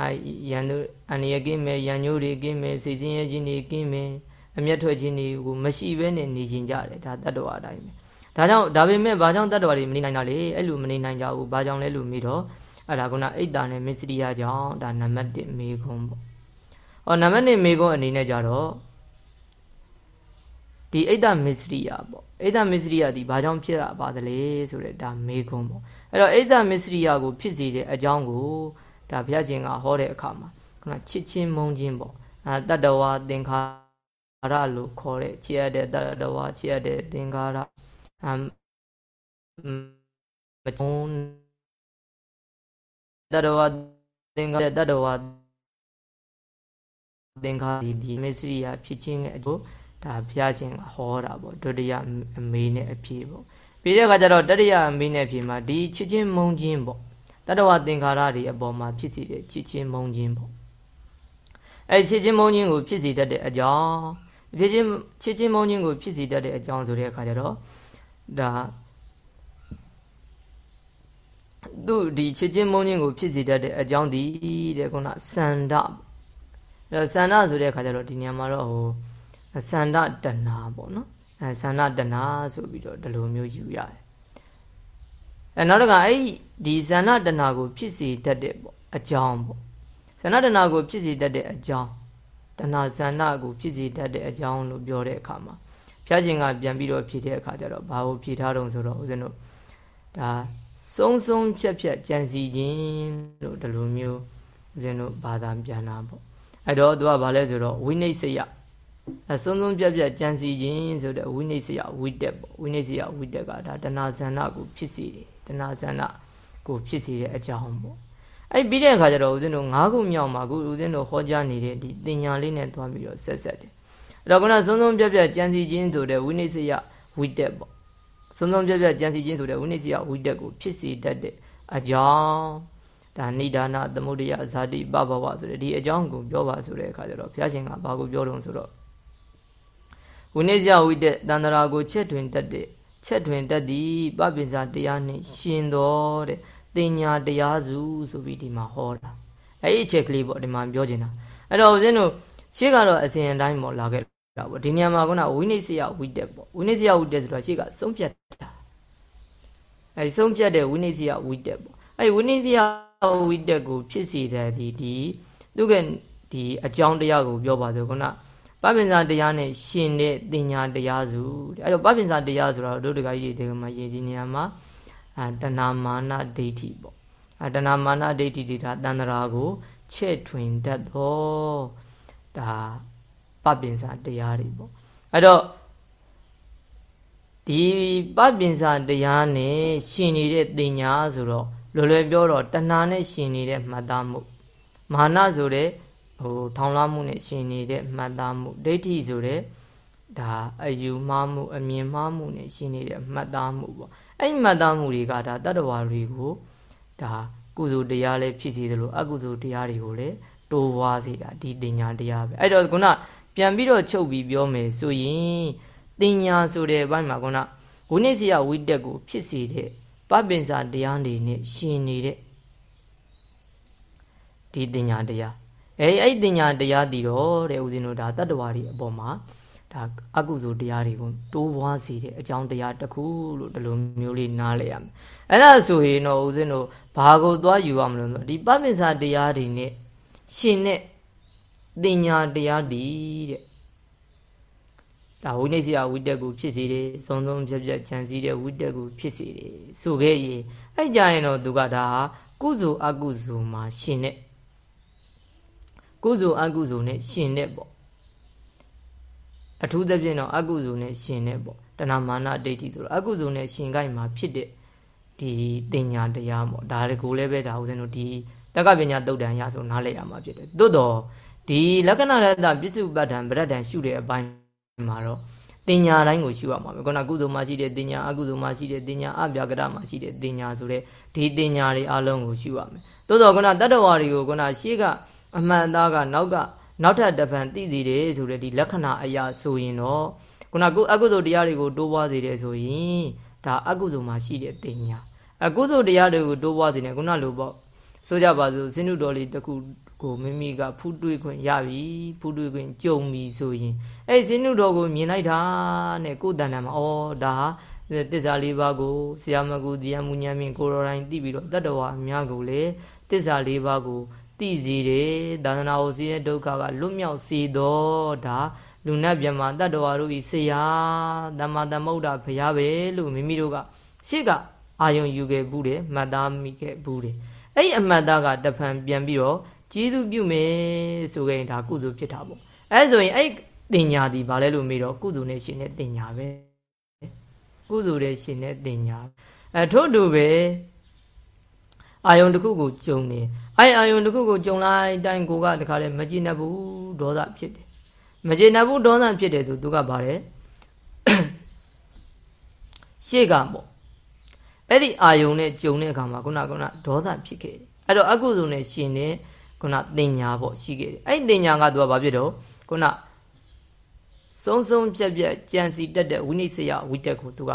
Speaker 1: အဲရန်တို့အန္တရာယ်ကင်းမယ်ရန်ညိုးတွေကင်းမယ်စိတ်ဆင်းရဲခြင်းတွေကင်းမယ်အမျက်ထွက်ခြင်းတွေကိုမရှိဘဲနဲ့နေခြင်းကြတယ်ဒါတတ္တဝါအတိုင်းပဲဒါကြောင့်ဒါပေမဲ့ဘာကြောင့်တတ္တဝါတွေမနေနိုင်တာလဲအဲ့လိုမနေနိုင်ကြဘူးဘာကြောင့်လဲလို့မေးတော့အဲ့ဒါကအိတ်တာနဲ့မစ္စရိယကြောင့်ဒါနံပါတ်1မေးခွန်းပေါ့။အော်နံပါတ်1မေးခွန်းအနေနဲ့ကြတော့ ဒီအိတ်တမစ္စရိယပေါ့အိတ်တမစ္စရိယဒီဘာကြောင့်ဖြစ်ရပါသလဲဆိုတဲ့ဒါမေးခွန်းပေါ့အဲ့တော့အိတ်တမစ္စရိယကိုဖြစ်စေတဲ့အကြောင်းကိုဒါဘုရားရှင်ကဟောတဲ့အခါမှာခုနချစ်ချင်းမုန်းချင်းပေါ့အဲတတ္တဝါသင်္ခါရလို့ခေါ်တဲ့ချစ်ရတဲ့တတ္တဝါချစ်ရတဲ့သင်္ခါရအမ်မချုံတတ္တဝါသင်္ခါရတတ္တဝါသင်္ခါဒီဒီမစ္စရိယဖြစ်ခြင်းရဲ့အကျိုး ဒါဘုရားရှင်ဟောတာပေါ့ဒုတိယအမေနဲ့အဖြေပေါ့ပြီးတဲ့အခါကျတော့တတိယအမေနဲ့အဖြေမှာဒီချစ်ချင်းမုန်းခြင်းပေါ့တတဝသင်္ခါရတွေအပေါ်မှာဖြစ်စီတဲ့ချစ်ချင်းမုန်းခြင်းပေါ့အဲချစ်ချင်းမုန်းခြင်းကိုဖြစ်စီတတ်တဲ့အကြောင်းဖြစ်ချင်းချစ်ချင်းမုန်းခြင်းကိုဖြစ်စီတတ်တဲ့အကြောင်းဆိုတဲ့အခါကျတော့ဒါသူဒီချစ်ချင်းမုန်းခြင်းကိုဖြစ်စီတတ်တဲ့အကြောင်းဒီတဲ့ခုနစန္ဒအဲစန္ဒဆိုတဲ့အခါကျတော့ဒီနေရာမှာတော့ဟို ဆန္ဒတဏပေါ့နော်အဲဆန္ဒတဏဆိုပြီးတော့ဒီလိုမျိုးယူရတယ်အဲနောက်တစ်ခါအဲ့ဒီဆန္ဒတဏကို ဖြစ်စေတတ်တဲ့ပေါ့အကြောင်းပေါ့ဆန္ဒတဏကိုဖြစ်စေတတ်တဲ့အကြောင်းတဏဆန္ဒကိုဖြစ်စေတတ်တဲ့အကြောင်းလို့ပြောတဲ့အခါမှာဖျားခြင်းကပြန်ပြီးတော့ဖြေတဲ့အခါကျတော့ဘာကိုဖြေထားတုံးဆိုတော့ဦးဇင်းတို့ဒါစုံစုံဖြက်ဖြက်ကြံစီခြင်းလို့ဒီလိုမျိုးဦးဇင်းတို့ဘာသာပြန်တာပေါ့အဲ့တော့သူကဘာလဲဆိုတော့ဝိနိစ္စယ အဆုံးဆုံးပြတ်ပြတ်ကြံစီခြင်းဆိုတဲ့ဝိနည်းစရာဝိတက်ပေါ့ဝိနည်းစရာဝိတက်ကဒါတဏှာဇန္နကိုဖြစ်စေတယ်တဏှာဇန္နကိုဖြစ်စေတဲ့အကြောင်းပေါ့အဲ့ပြီးတဲ့အခါကျတော့ဦးဇင်းတို့၅ခုမြောက်မှာခုဦးဇင်းတို့ဟောကြားနေတဲ့ဒီတင်ညာလေးနဲ့တွားပြီးတော့ဆက်ဆက်တယ်အဲ့တော့ခုနဆုံးဆုံးပြတ်ပြတ်ကြံစီခြင်းဆိုတဲ့ဝိနည်းစရာဝိတက်ပေါ့ဆုံးဆုံးပြတ်ပြတ်ကြံစီခြင်းဆိုတဲ့ဝိနည်းစရာဝိတက်ကိုဖြစ်စေတတ်တဲ့အကြောင်းဒါဏိဒါနသမုဒယဇာတိပဘဝဆိုတဲ့ဒီအကြောင်းကိုပြောပါဆိုတဲ့အခါကျတော့ဘုရားရှင်ကဘာကိုပြောတော့ဆိုတော့ ဝိနည်းကြဝိတက်တန္တရာကိုချက်တွင်တတ်တဲ့ချက်တွင်တတ်သည်ပပိစာတရားနှင့်ရှင်တော်တဲ့တင်ညာတရားစုဆိုပြီးဒီမှာဟောတာအဲ့ဒီအချက်ကလေးပေါ့ဒီမှာပြောချင်တာအဲ့တော့ဦးဇင်းတို့ရှေ့ကတော့အစဉ်အတိုင်းပေါ့လာခဲ့တာပေါ့ဒီနေရာမှာကဝိနည်းစရဝိတက်ပေါ့ဝိနည်းစရဝိတက်ဆိုတော့ရှေ့ကဆုံးဖြတ်တာအဲ့ဒီဆုံးဖြတ်တဲ့ဝိနည်းစရဝိတက်ပေါ့အဲ့ဒီဝိနည်းစရဝိတက်ကိုဖြစ်စေတဲ့ဒီဒီသူကဒီအကြောင်းတရားကိုပြောပါဆိုခုန ပပင်စာတရားနဲ့ရှင်တဲ့တင်ညာတရားစုတဲ့အဲ့တော့ပပင်စာတရားဆိုတော့တို့တကကြီးဒီမှာရေးဒီနေရာမှာအာတဏမာနဒိဋ္ဌိပေါ့အာတဏမာနဒိဋ္ဌိတွေဒါတန္တရာကိုချဲ့ထွင်တတ်သောဒါပပင်စာတရားတွေပေါ့အဲ့တော့ဒီပပင်စာတရားနဲ့ရှင်နေတဲ့တင်ညာဆိုတော့လွယ်လွယ်ပြောတော့တဏှာနဲ့ရှင်နေတဲ့မှတ်သားမှုမာနဆိုတဲ့ ဟိုထောင်လွှားမှုနဲ့ရှင်နေတဲ့မှတ်သားမှုဒိဋ္ဌိဆိုတဲ့ဒါအယူမှားမှုအမြင်မှားမှုနဲ့ရှင်နေတဲ့မှတ်သားမှုပေါ့အဲ့ဒီမှတ်သားမှုတွေကဒါတတ္တဝါတွေကိုဒါကုသိုလ်တရားလည်းဖြစ်စေသလိုအကုသိုလ်တရားတွေကိုလည်းတိုးပွားစေတာဒီတင်ညာတရားပဲအဲ့တော့ခုနပြန်ပြီးတော့ချုပ်ပြီးပြောမယ်ဆိုရင်တင်ညာဆိုတဲ့ဘက်မှာခုနဝိနည်းစရာဝိတက်ကိုဖြစ်စေတဲ့ပပင်စာတရားတွေနဲ့ရှင်နေတဲ့ဒီတင်ညာတရား အဲအဲ့တင်ညာတရားတည်တော့တဲ့ဦးဇင်းတို့ဒါတတ္တဝါတွေအပေါ်မှာဒါအကုသိုလ်တရားတွေကိုတိုးပွားစေတဲ့အကြောင်းတရားတစ်ခုလို့ဒီလိုမျိုးလေးနားလည်ရမယ်အဲ့ဒါဆိုရင်တော့ဦးဇင်းတို့ဘာကိုသွားယူရမလို့ဆိုဒီပပိစာတရားတွေနဲ့ရှင်တဲ့တင်ညာတရားတည်တဲ့ဒါဝိနည်းစရာဝိတက်ကိုဖြစ်စေတယ်စုံစုံဖြတ်ဖြတ်ခြံစည်းတဲ့ဝိတက်ကိုဖြစ်စေတယ်ဆိုခဲ့ရင်အဲ့ကြရင်တော့သူကဒါကုသိုလ်အကုသိုလ်မှာရှင်တဲ့ ကုသိုလ်အကုသိုလ်နဲ့ရှင်တဲ့ပေါ့အထူးသဖြင့်တော့အကုသိုလ်နဲ့ရှင်တဲ့ပေါ့တဏမာနဒိဋ္ဌိဆိုတော့အကုသိုလ်နဲ့ရှင်ကိုက်မှာဖြစ်တဲ့ဒီတင်ညာတရားပေါ့ဒါကိုလည်းပဲဒါဦးဇင်းတို့ဒီတက္ကပညာတုတ်တန်ရဆိုနားလည်ရမှာဖြစ်တယ်သို့တော့ဒီလက္ခဏာရတပစ္စုပ္ပတ္ထံဗရဒ္ဒံရှုတဲ့အပိုင်းမှာတော့တင်ညာတိုင်းကိုရှုရမှာပဲခုနကုသိုလ်မှာရှိတဲ့တင်ညာအကုသိုလ်မှာရှိတဲ့တင်ညာအပြာကရမှာရှိတဲ့တင်ညာဆိုတဲ့ဒီတင်ညာတွေအလုံးကိုရှုရမယ်သို့တော့ခုနတတ္တဝါတွေကိုခုနရှေ့က အမှန်သားကနောက်ကနောက်ထပ်တပံသိစီတယ်ဆိုတဲ့ဒီလက္ခဏာအရာဆိုရင်တော့ခုနကုအကုသိုလ်တရားတွေကိုတိုးပွားစေတယ်ဆိုရင်ဒါအကုသိုလ်မှာရှိတဲ့တင်ညာအကုသိုလ်တရားတွေကိုတိုးပွားစေတယ်ခုနလိုပေါ့ဆိုကြပါစို့စင်နုတော်လေးတစ်ခုကိုမိမိကဖူးတွေးခွင့်ရပြီဖူးတွေးခွင့်ကြုံပြီဆိုရင်အဲ့စင်နုတော်ကိုမြင်လိုက်တာနဲ့ကိုယ်တဏ္ဍာမှာဩဒါဟာတစ္ဆာလေးပါးကိုဆရာမကူတရားမှုဉာဏ်မြင်ကိုယ်တော်တိုင်သိပြီးတော့တတ္တဝါအများကိုလေတစ္ဆာလေးပါးကို သိစေတယ်သာသနာ့ကိုစည်းရဲ့ဒုက္ခကလွတ်မြောက်စေတော့ဒါလူနတ်မြမတတ္တဝါတို့ဤဆရာတမ္မာသမုဒ္ဒဘုရားပဲလို့မိမိတို့ကရှေ့ကအာယုံယူခဲ့ဘူးတယ်မှတ်သားမိခဲ့ဘူးတယ်အဲ့ဒီအမှတ်သားကတဖန်ပြန်ပြီးတော့ကျေးဇူးပြုမယ်ဆိုကြရင်ဒါကုသိုလ်ဖြစ်တာပေါ့အဲဆိုရင်အဲ့တင်ညာဒီဘာလဲလို့မေးတော့ကုသိုလ်နဲ့ရှင်တဲ့တင်ညာပဲကုသိုလ်နဲ့ရှင်တဲ့တင်ညာအဲထို့တူပဲ အာယုံတစ်ခုကိုကြုံနေအဲ့အာယုံတစ်ခုကိုကြုံလိုက်တိုင်းကိုကတခါလဲမကြည်နှဘူးဒေါသဖြစ်တယ်မကြည်နှဘူးဒေါသဖြစ်တယ်သူသူကဗါတယ်ရှေ့ကပေါ့အဲ့ဒီအာယုံနဲ့ကြုံတဲ့အခါမှာခုနကဒေါသဖြစ်ခဲ့တယ်အဲ့တော့အကုသိုလ်နဲ့ရှင်တဲ့ခုနတင်ညာပေါ့ရှိခဲ့တယ်အဲ့ဒီတင်ညာကသူကဘာဖြစ်တော့ခုနစုံစုံပြက်ပြက်ကြံစီတက်တဲ့ဝိနိစ္စယဝိတက်ကိုသူက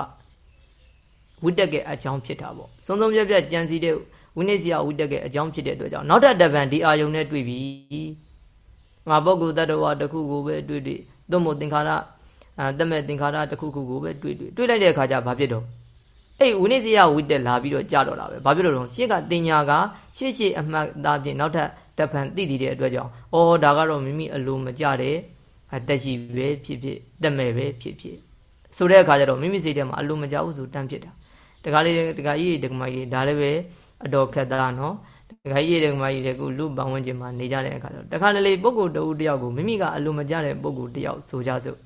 Speaker 1: ဝိတက်ရဲ့အကြောင်းဖြစ်တာပေါ့စုံစုံပြက်ပြက်ကြံစီတဲ့ ဝိနိစ္စယဝိတက်ရဲ့အကြောင်းဖြစ်တဲ့အတွက်ကြောင့်နောက်ထပ်တပံဒီအာယုံနဲ့တွေ့ပြီငါပုဂ္ဂိုလ်တ attva တစ်ခုကိုပဲတွေ့တွေ့သို့မဟုတ်သင်္ခါရအဲတမဲ့သင်္ခါရတစ်ခုခုကိုပဲတွေ့တွေ့တွေ့လိုက်တဲ့အခါကျဘာဖြစ်တော့အဲ့ဝိနိစ္စယဝိတက်လာပြီးတော့ကြာတော့တာပဲဘာဖြစ်လို့လဲရှေ့ကတင်ညာကရှေ့ရှေ့အမှတ်သားဖြင့်နောက်ထပ်တပံသိတည်တဲ့အတွက်ကြောင့်ဩဒါကတော့မိမိအလိုမကြတဲ့တက်ရှိပဲဖြစ်ဖြစ်တက်မဲ့ပဲဖြစ်ဖြစ်ဆိုတဲ့အခါကျတော့မိမိစိတ်ထဲမှာအလိုမကြဘူးဆိုတန်းဖြစ်တာတခါလေးတခါကြီးတခါမကြီးဒါလည်းပဲ အတော်ခက်တာနော်တခါကြီးတခါမကြီးလည်းခုလူပန်ဝင်ကျင်မှာနေကြတဲ့အခါကျတော့တခါတလေပုဂ္ဂိုလ်တဦးတယောက်ကိုမိမိကအလိုမကြတဲ့ပုဂ္ဂိုလ်တယောက်ဆိုကြစို့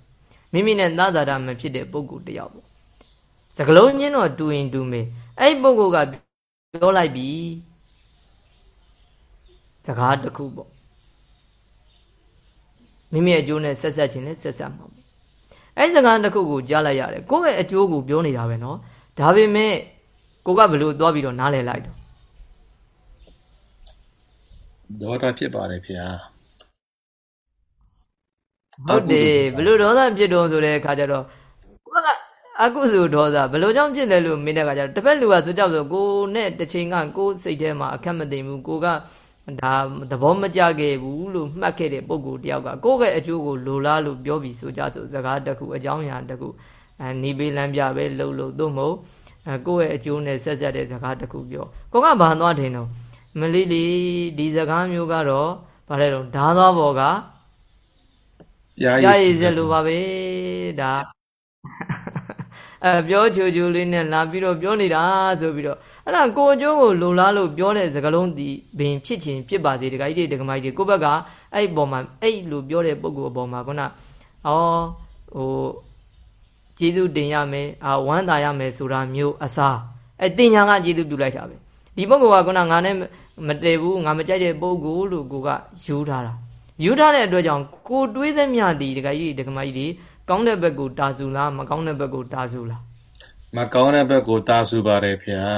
Speaker 1: မိမိနဲ့သာသာတာမဖြစ်တဲ့ပုဂ္ဂိုလ်တယောက်ပေါ့စကလုံးချင်းတော့တူရင်တူမယ်အဲ့ပုဂ္ဂိုလ်ကပြောလိုက်ပြီစကားတစ်ခုပေါ့မိမိအကျိုးနဲ့ဆက်ဆက်ခြင်းနဲ့ဆက်ဆက်မှာပေါ့အဲ့စကားတစ်ခုကိုကြားလိုက်ရတယ်ကိုယ့်ရဲ့အကျိုးကိုပြောနေတာပဲเนาะဒါပေမဲ့ကိုကဘလို့သွားပြီးတော့နားလည်လိုက်တော့
Speaker 2: ဒေါသဖြစ်ပါတယ်ဖေဟာ
Speaker 1: ဟုတ်တယ်ဘလို့ဒေါသဖြစ်တော့ဆိုတဲ့အခါကျတော့ကိုကအကုသိုလ်ဒေါသဘလို့ကြောင့်ဖြစ်လဲလို့မေးတဲ့အခါကျတော့တစ်ဖက်လူကဆိုကြောက်ဆိုကိုနဲ့တစ်ချိန်ကကိုစိတ်ထဲမှာအခက်မသိဘူးကိုကဒါသဘောမကျခဲ့ဘူးလို့မှတ်ခဲ့တဲ့ပုံကိုတယောက်ကကိုယ့်ရဲ့အကျိုးကိုလိုလားလို့ပြောပြီးဆိုကြဆိုစကားတစ်ခုအကြောင်းအရာတစ်ခုအဲနေပေးလမ်းပြပဲလှုပ်လို့သို့မဟုတ်အဲကိုယ့်ရဲ့အကျိုးနဲ့ဆက်ဆက်တဲ့စကားတစ်ခုပြောကိုကဘာသွားထင်တော့ မလေးလေးဒီစကားမျိုးကတော့ဗါလဲတော့ဓာသွားပေါ်က
Speaker 2: ရ
Speaker 1: ရည်စက်လိုပါပဲဒါအဲပြောချူချူလေးနဲ့လာပြီးတော့ပြောနေတာဆိုပြီးတော့အဲ့ဒါကိုအကျိုးကိုလုံလားလို့ပြောတဲ့စကားလုံးဒီဘင်ဖြစ်ခြင်းဖြစ်ပါစေတခါကြီးတွေဒကမကြီးတွေကိုယ့်ဘက်ကအဲ့ဒီပေါ်မှာအဲ့လိုပြောတဲ့ပုံကိုအပေါ်မှာခုနအော်ဟိုကျေးဇူးတင်ရမယ်အာဝမ်းသာရမယ်ဆိုတာမျိုးအစားအဲ့တင်ညာကကျေးဇူးပြုလိုက်တာပဲဒီပုဂ္ဂိုလ်ကခုနငါနဲ့ မတည်ဘူးငါမကြိုက်တဲ့ပုဂ္ဂိုလ်လို့ကိုကယူထားတာယူထားတဲ့အတွက်ကြောင့်ကိုတွေးသမျှဒီဒကာကြီးဒကမကြီးတွေကောင်းတဲ့ဘက်ကိုတာဆူလားမကောင်းတဲ့ဘက်ကိုတာဆူလား
Speaker 2: မကောင်းတဲ့ဘက်ကိုတာဆူပါတယ်ဖေဟာ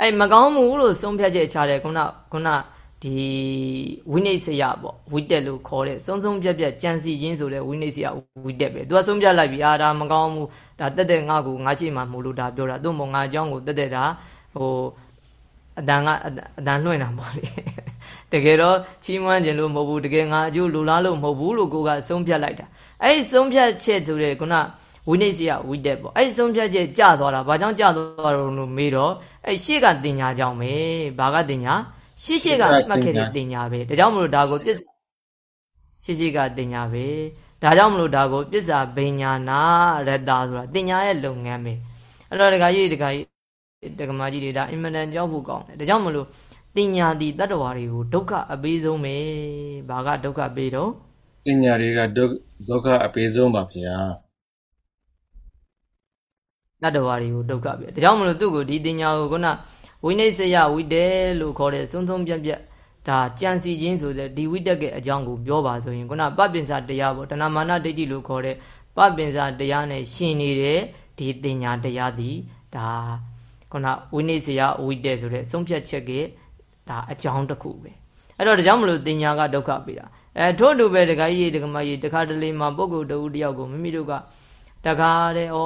Speaker 1: အဲ့မကောင်းမှုလို့ဆုံးဖြတ်ချက်ချတယ်ခုနခုနဒီဝိနိစ္စယပေါ့ဝိတက်လို့ခေါ်တဲ့စုံစုံပြက်ပြက်ကြံစီခြင်းဆိုတဲ့ဝိနိစ္စယဝိတက်ပဲသူကဆုံးဖြတ်လိုက်ပြီအာဒါမကောင်းမှုဒါတက်တဲ့ငါ့ကိုငါရှိမှမို့လို့ဒါပြောတာသူ့မငါအကြောင်းကိုတက်တဲ့ဒါဟို အတန်ကအတန်လွှင့်တာပေါ့လေတကယ်တော့ချီးမွမ်းခြင်းလို့မဟုတ်ဘူးတကယ်ငါအကျိုးလူလားလို့မဟုတ်ဘူးလို့ကိုကဆုံးဖြတ်လိုက်တာအဲ့ဒီဆုံးဖြတ်ချက်ဆိုတဲ့ခုနဝိနည်းစီကဝိတက်ပေါ့အဲ့ဒီဆုံးဖြတ်ချက်ကြသွားတာဘာကြောင့်ကြသွားတော့လို့မေးတော့အဲ့ရှေ့ကတင်ညာကြောင့်ပဲဘာကတင်ညာရှေ့ရှေ့ကမှတ်ခဲ့တဲ့တင်ညာပဲဒါကြောင့်မလို့ဒါကိုပြစ်ရှေ့ရှေ့ကတင်ညာပဲဒါကြောင့်မလို့ဒါကိုပစ္စာဘိညာနာရတ္တာဆိုတာတင်ညာရဲ့လုပ်ငန်းပဲအဲ့တော့ဒကာကြီးဒကာကြီး ဒကမာကြီးတွေဒါအင်မတန်ကြောက်ဖို့ကောင်းတယ်ဒါကြောင့်မလို့တင်ညာဒီတတ္တဝါတွေကိုဒုက္ခအပေးဆုံးပဲဘာကဒုက္ခပေးတော့
Speaker 2: တင်ညာတွေကဒုက္ခအပေးဆုံးပါဗျာ
Speaker 1: တတ္တဝါတွေကိုဒုက္ခပြဒါကြောင့်မလို့သူ့ကိုဒီတင်ညာကိုခုနဝိနိစ္စယဝိတေလို့ခေါ်တဲ့သုံးသုံးပြက်ပြက်ဒါကြံစီခြင်းဆိုတဲ့ဒီဝိတက်ကဲအကြောင်းကိုပြောပါဆိုရင်ခုနပပ္ပင်္စတရားပေါ့တဏမာနဒိဋ္ဌိလို့ခေါ်တဲ့ပပပင်စာတရားနဲ့ရှင်နေတဲ့ဒီတင်ညာတရားသည်ဒါ ခုနဝိနည်းစရာဝိတက်ဆိုတဲ့ဆုံးဖြတ်ချက်ကဒါအကြောင်းတစ်ခုပဲအဲ့တော့ဒါကြောင့်မလို့တင်ညာကဒုက္ခပေးတာအဲထို့တူပဲတခါကြီးတခါမကြီးတခါတလေမှာပုဂ္ဂိုလ်တဦးတယောက်ကိုမိမိတို့ကတခါတဲ့ဩ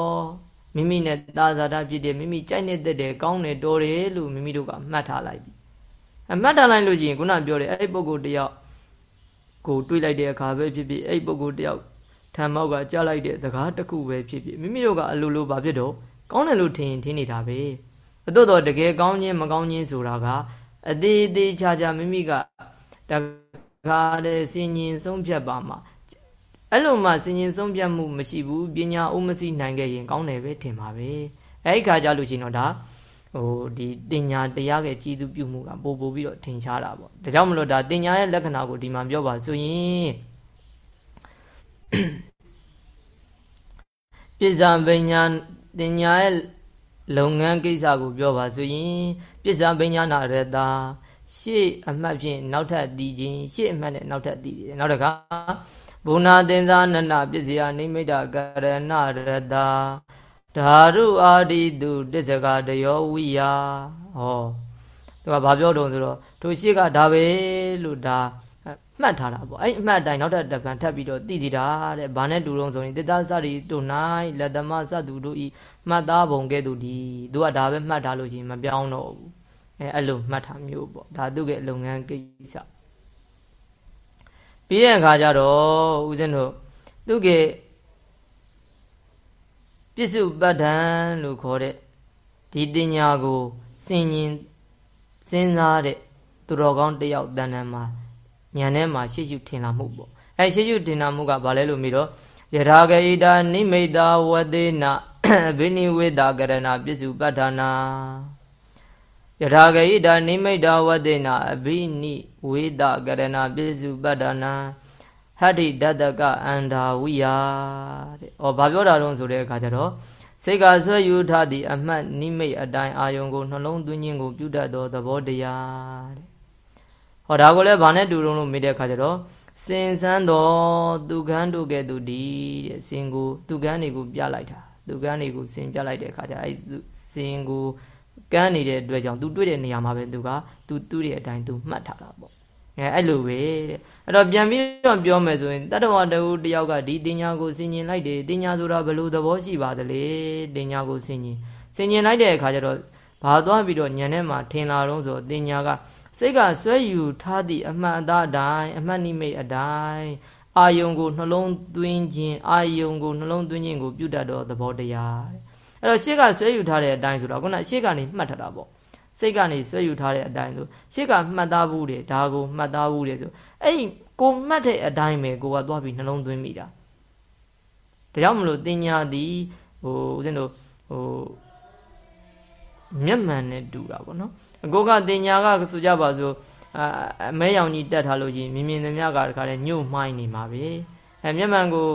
Speaker 1: မိမိနဲ့သာဇာတာဖြစ်တယ်မိမိကြိုက်နေတဲ့တယ်ကောင်းတယ်တော်တယ်လို့မိမိတို့ကမှတ်ထားလိုက်ပြီအမှတ်ထားလိုက်လို့ရှိရင်ခုနပြောတယ်အဲ့ပုဂ္ဂိုလ်တယောက်ကိုတွေးလိုက်တဲ့အခါပဲဖြစ်ဖြစ်အဲ့ပုဂ္ဂိုလ်တယောက်ထံမောက်ကကြားလိုက်တဲ့စကားတစ်ခုပဲဖြစ်ဖြစ်မိမိတို့ကအလိုလိုဘာဖြစ်တော့ကောင်းတယ်လို့ထင်ရင်ထင်နေတာပဲ အတော့တော့တကယ်ကောင်းခြင်းမကောင်းခြင်းဆိုတာကအသေးသေးချာချာမိမိကတခါတည်းစင်ញင်ဆုံးဖြတ်ပါမှာအဲ့လိုမှစင်ញင်ဆုံးဖြတ်မှုမရှိဘူးပညာဥမစီနိုင်ခဲ့ရင်ကောင်းတယ်ပဲထင်ပါပဲအဲ့ဒီခါကြလို့ရှိရင်တော့ဒါဟိုဒီတင်ညာတရားရဲ့ကြည်သူပြုမှုကပို့ပို့ပြီးတော့ထင်ရှားတာပေါ့ဒါကြောင့်မလို့ဒါတင်ညာရဲ့လက္ခဏာကိုဒီမှာပြောပါဆိုရင်ပြစ္ဆာပညာတင်ညာရဲ့ လုပ်ငန်းကိစ္စကိုပြောပါဆိုရင်ပြစ္ဆာပညာနာရတာရှေ့အမှတ်ဖြင့်နောက်ထပ်တည်ခြင်းရှေ့အမှတ်နဲ့နောက်ထပ်တည်တယ်နောက်တကဘုနာတင်သာနနပစ္စယနိမိတကရဏရတာဓာရုအာဒီတုတစ္ဆကတယောဝိယဟောသူကဘာပြောတုံးဆိုတော့တို့ရှေ့ကဒါပဲလို့ဒါ မှတ်ထားတာပေါ့အဲ့အမှတ်တိုင်းနောက်ထပ်တပံထပ်ပြီးတော့တည်တည်တာတဲ့ဘာနဲ့တူတုံးဆိုရင်တေတ္တစရီတို့၌လက်သမစတုတို့ဤမှတ်သားပုံကဲ့သို့ဒီသူကဒါပဲမှတ်ထားလို့ရှိရင်မပြောင်းတော့ဘူးအဲအဲ့လိုမှတ်ထားမျိုးပေါ့ဒါသူ့ရဲ့လုပ်ငန်းကိစ္စပြီးတဲ့အခါကျတော့ဦးဇင်းတို့သူ့ရဲ့ပစ္စုပ္ပဒံလို့ခေါ်တဲ့ဒီတင်ညာကိုစင်ញင်စဉ်းစားတဲ့သူတော်ကောင်းတယောက်တန်တန်မှာ ညံထဲမှာရှေ့ရှုထင်လာမှုပေါ့အဲရှေ့ရှုထင်လာမှုကဘာလဲလို့ပြီးတော့ယထာဂိတာနိမိတာဝတေနဘိနိဝေတာကရဏပစ္စုပ္ပဒနာယထာဂိတာနိမိတာဝတေနအဘိနိဝေတာကရဏပစ္စုပ္ပဒနာဟတ္တိတတကအန္တာဝိယတဲ့။ဩဘာပြောတာတုံးဆိုတဲ့အခါကျတော့စိတ်ကဆွဲယူထားသည့်အမှတ်နိမိတ်အတိုင်းအာယုံကိုနှလုံးသွင်းခြင်းကိုပြုတတ်သောသဘောတရားတဲ့။ဟောဒါကိုလည်းဘာနဲ့တူတုံးလို့မေးတဲ့အခါကျတော့စင်စမ်းတော်သူကန်းတို့ကဲ့သို့ဒီတဲ့စင်ကိုသူကန်းတွေကိုပြလိုက်တာသူကန်းတွေကိုစင်ပြလိုက်တဲ့အခါကျအဲ့စင်ကိုကန်းနေတဲ့အတွက်ကြောင့်သူတွေ့တဲ့နေရာမှာပဲသူကသူတူးတဲ့အတိုင်းသူမှတ်ထားတာပေါ့အဲအဲ့လိုပဲတဲ့အဲ့တော့ပြန်ပြီးတော့ပြောမယ်ဆိုရင်တတ္တဝတဝတယောက်ကဒီတင်ညာကိုဆင်ញင်လိုက်တယ်တင်ညာဆိုတာဘယ်လိုသဘောရှိပါသလဲတင်ညာကိုဆင်ញင်ဆင်ញင်လိုက်တဲ့အခါကျတော့ဘာသွားပြီးတော့ညံထဲမှာထင်လာတော့ဆိုတင်ညာက စိတ်ကဆွဲယူထားသည့်အမှန်အသားအတိုင်းအမှတ်နိမိတ်အတိုင်းအာယုံကိုနှလုံးသွင်းခြင်းအာယုံကိုနှလုံးသွင်းခြင်းကိုပြုတတ်တော့သဘောတရားတဲ့အဲ့တော့ရှေ့ကဆွဲယူထားတဲ့အတိုင်းဆိုတော့ခုနရှေ့ကနေမှတ်ထတာပေါ့စိတ်ကနေဆွဲယူထားတဲ့အတိုင်းဆိုရှေ့ကမှတ်သားဘူးတယ်ဒါကိုမှတ်သားဘူးတယ်ဆိုအဲ့ဒီကိုမှတ်တဲ့အတိုင်းပဲကိုကသွားပြီးနှလုံးသွင်းမိတာဒါကြောင့်မလို့တင်ညာသည်ဟိုဦးဇင်းတို့ဟိုမျက်မှန်နဲ့တူတာပေါ့နော် အကိုကတင်ညာကဆိုကြပါစို့အမဲရောင်ကြီးတက်ထားလို့ရှိရင်မြင်မြင်သမျှကတခါလဲညှို့မှိုင်းနေမှာပဲအဲမျက်မှန်ကို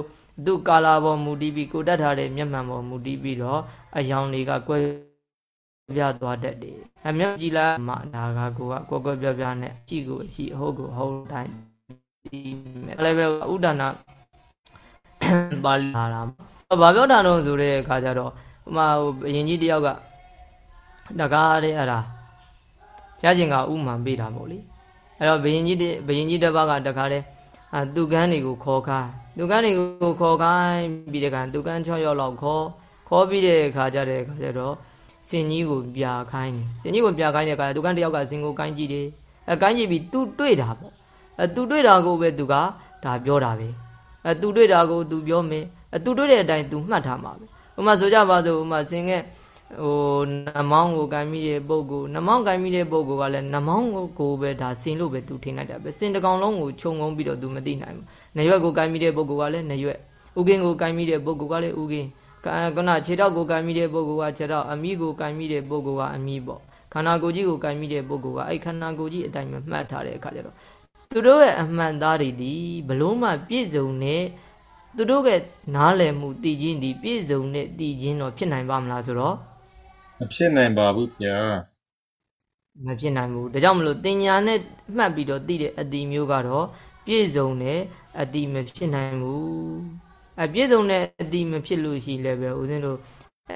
Speaker 1: သူ့ကာလာပေါ်မူတည်ပြီးကိုတက်ထားတဲ့မျက်မှန်ပေါ်မူတည်ပြီးတော့အယောင်တွေကကွဲပြသွားတတ်တယ်အမျက်ကြည်လာမှဒါကကိုကကွက်ကွက်ပြပြနဲ့ကြည့်ကိုရှိအဟုတ်ကိုဟုတ်တိုင်းဒီမဲ့လည်းပဲဥဒနာပါလာတာဘာပြောတာတော့ဆိုတဲ့အခါကျတော့ဟိုမှာဟိုအရင်ကြီးတယောက်ကတကားတဲ့အဲ့ဒါ ဘုရားရှင်ကဥမှန်ပေးတာမို့လေအဲ့တော့ဘယင်ကြီးဘယင်ကြီးတစ်ပါးကတကားတဲ့အာသူကန်းတွေကိုခေါ်ခိုင်းသူကန်းတွေကိုခေါ်ခိုင်းပြီးတဲ့ကံသူကန်း6ရောက်လောက်ခေါ်ခေါ်ပြီးတဲ့အခါကျတဲ့အခါကျတော့စင်ကြီးကိုပြခိုင်းတယ်စင်ကြီးကိုပြခိုင်းတဲ့အခါသူကန်းတယောက်ကစင်ကိုကိုင်းကြည့်တယ်အဲကိုင်းကြည့်ပြီးသူတွေ့တာပေါ့အဲသူတွေ့တာကိုပဲသူကဒါပြောတာပဲအဲသူတွေ့တာကိုသူပြောမယ်အဲသူတွေ့တဲ့အတိုင်းသူမှတ်ထားမှာပဲဥမာဆိုကြပါစို့ဥမာစင်က ဟိုနမောင်းကိုကင်မိတဲ့ပုဂ္ဂိုလ်နမောင်းကင်မိတဲ့ပုဂ္ဂိုလ်ကလည်းနမောင်းကိုကိုပဲဒါစင်လို့ပဲသူထင်လိုက်တာပဲစင်တကောင်လုံးကိုခြုံငုံပြီးတော့သူမသိနိုင်ဘူးနရွက်ကိုကင်မိတဲ့ပုဂ္ဂိုလ်ကလည်းနရွက်ဥကင်းကိုကင်မိတဲ့ပုဂ္ဂိုလ်ကလည်းဥကင်းကနခြေထောက်ကိုကင်မိတဲ့ပုဂ္ဂိုလ်ကခြေထောက်အမိကိုကင်မိတဲ့ပုဂ္ဂိုလ်ကအမိပေါ့ခန္ဓာကိုယ်ကြီးကိုကင်မိတဲ့ပုဂ္ဂိုလ်ကအဲ့ခန္ဓာကိုယ်ကြီးအတိုင်းမှမှတ်ထားတဲ့အခါကျတော့သူတို့ရဲ့အမှန်သားတွေဒီဘလို့မှပြည့်စုံတဲ့သူတို့ရဲ့နားလည်မှုတည်ခြင်းဒီပြည့်စုံတဲ့တည်ခြင်းတော့ဖြစ်နိုင်ပါမလားဆိုတော့
Speaker 2: မဖြစ်နိုင်ပါဘူးဗျာ
Speaker 1: မဖြစ်နိုင်ဘူးဒါကြောင့်မလို့တင်ညာနဲ့မှတ်ပြီးတော့သိတဲ့အတိမျိုးကတော့ပြည့်စုံတဲ့အတိမဖြစ်နိုင်ဘူးအပြည့်စုံတဲ့အတိမဖြစ်လို့ရှိလည်းပဲဦးဇင်းတို့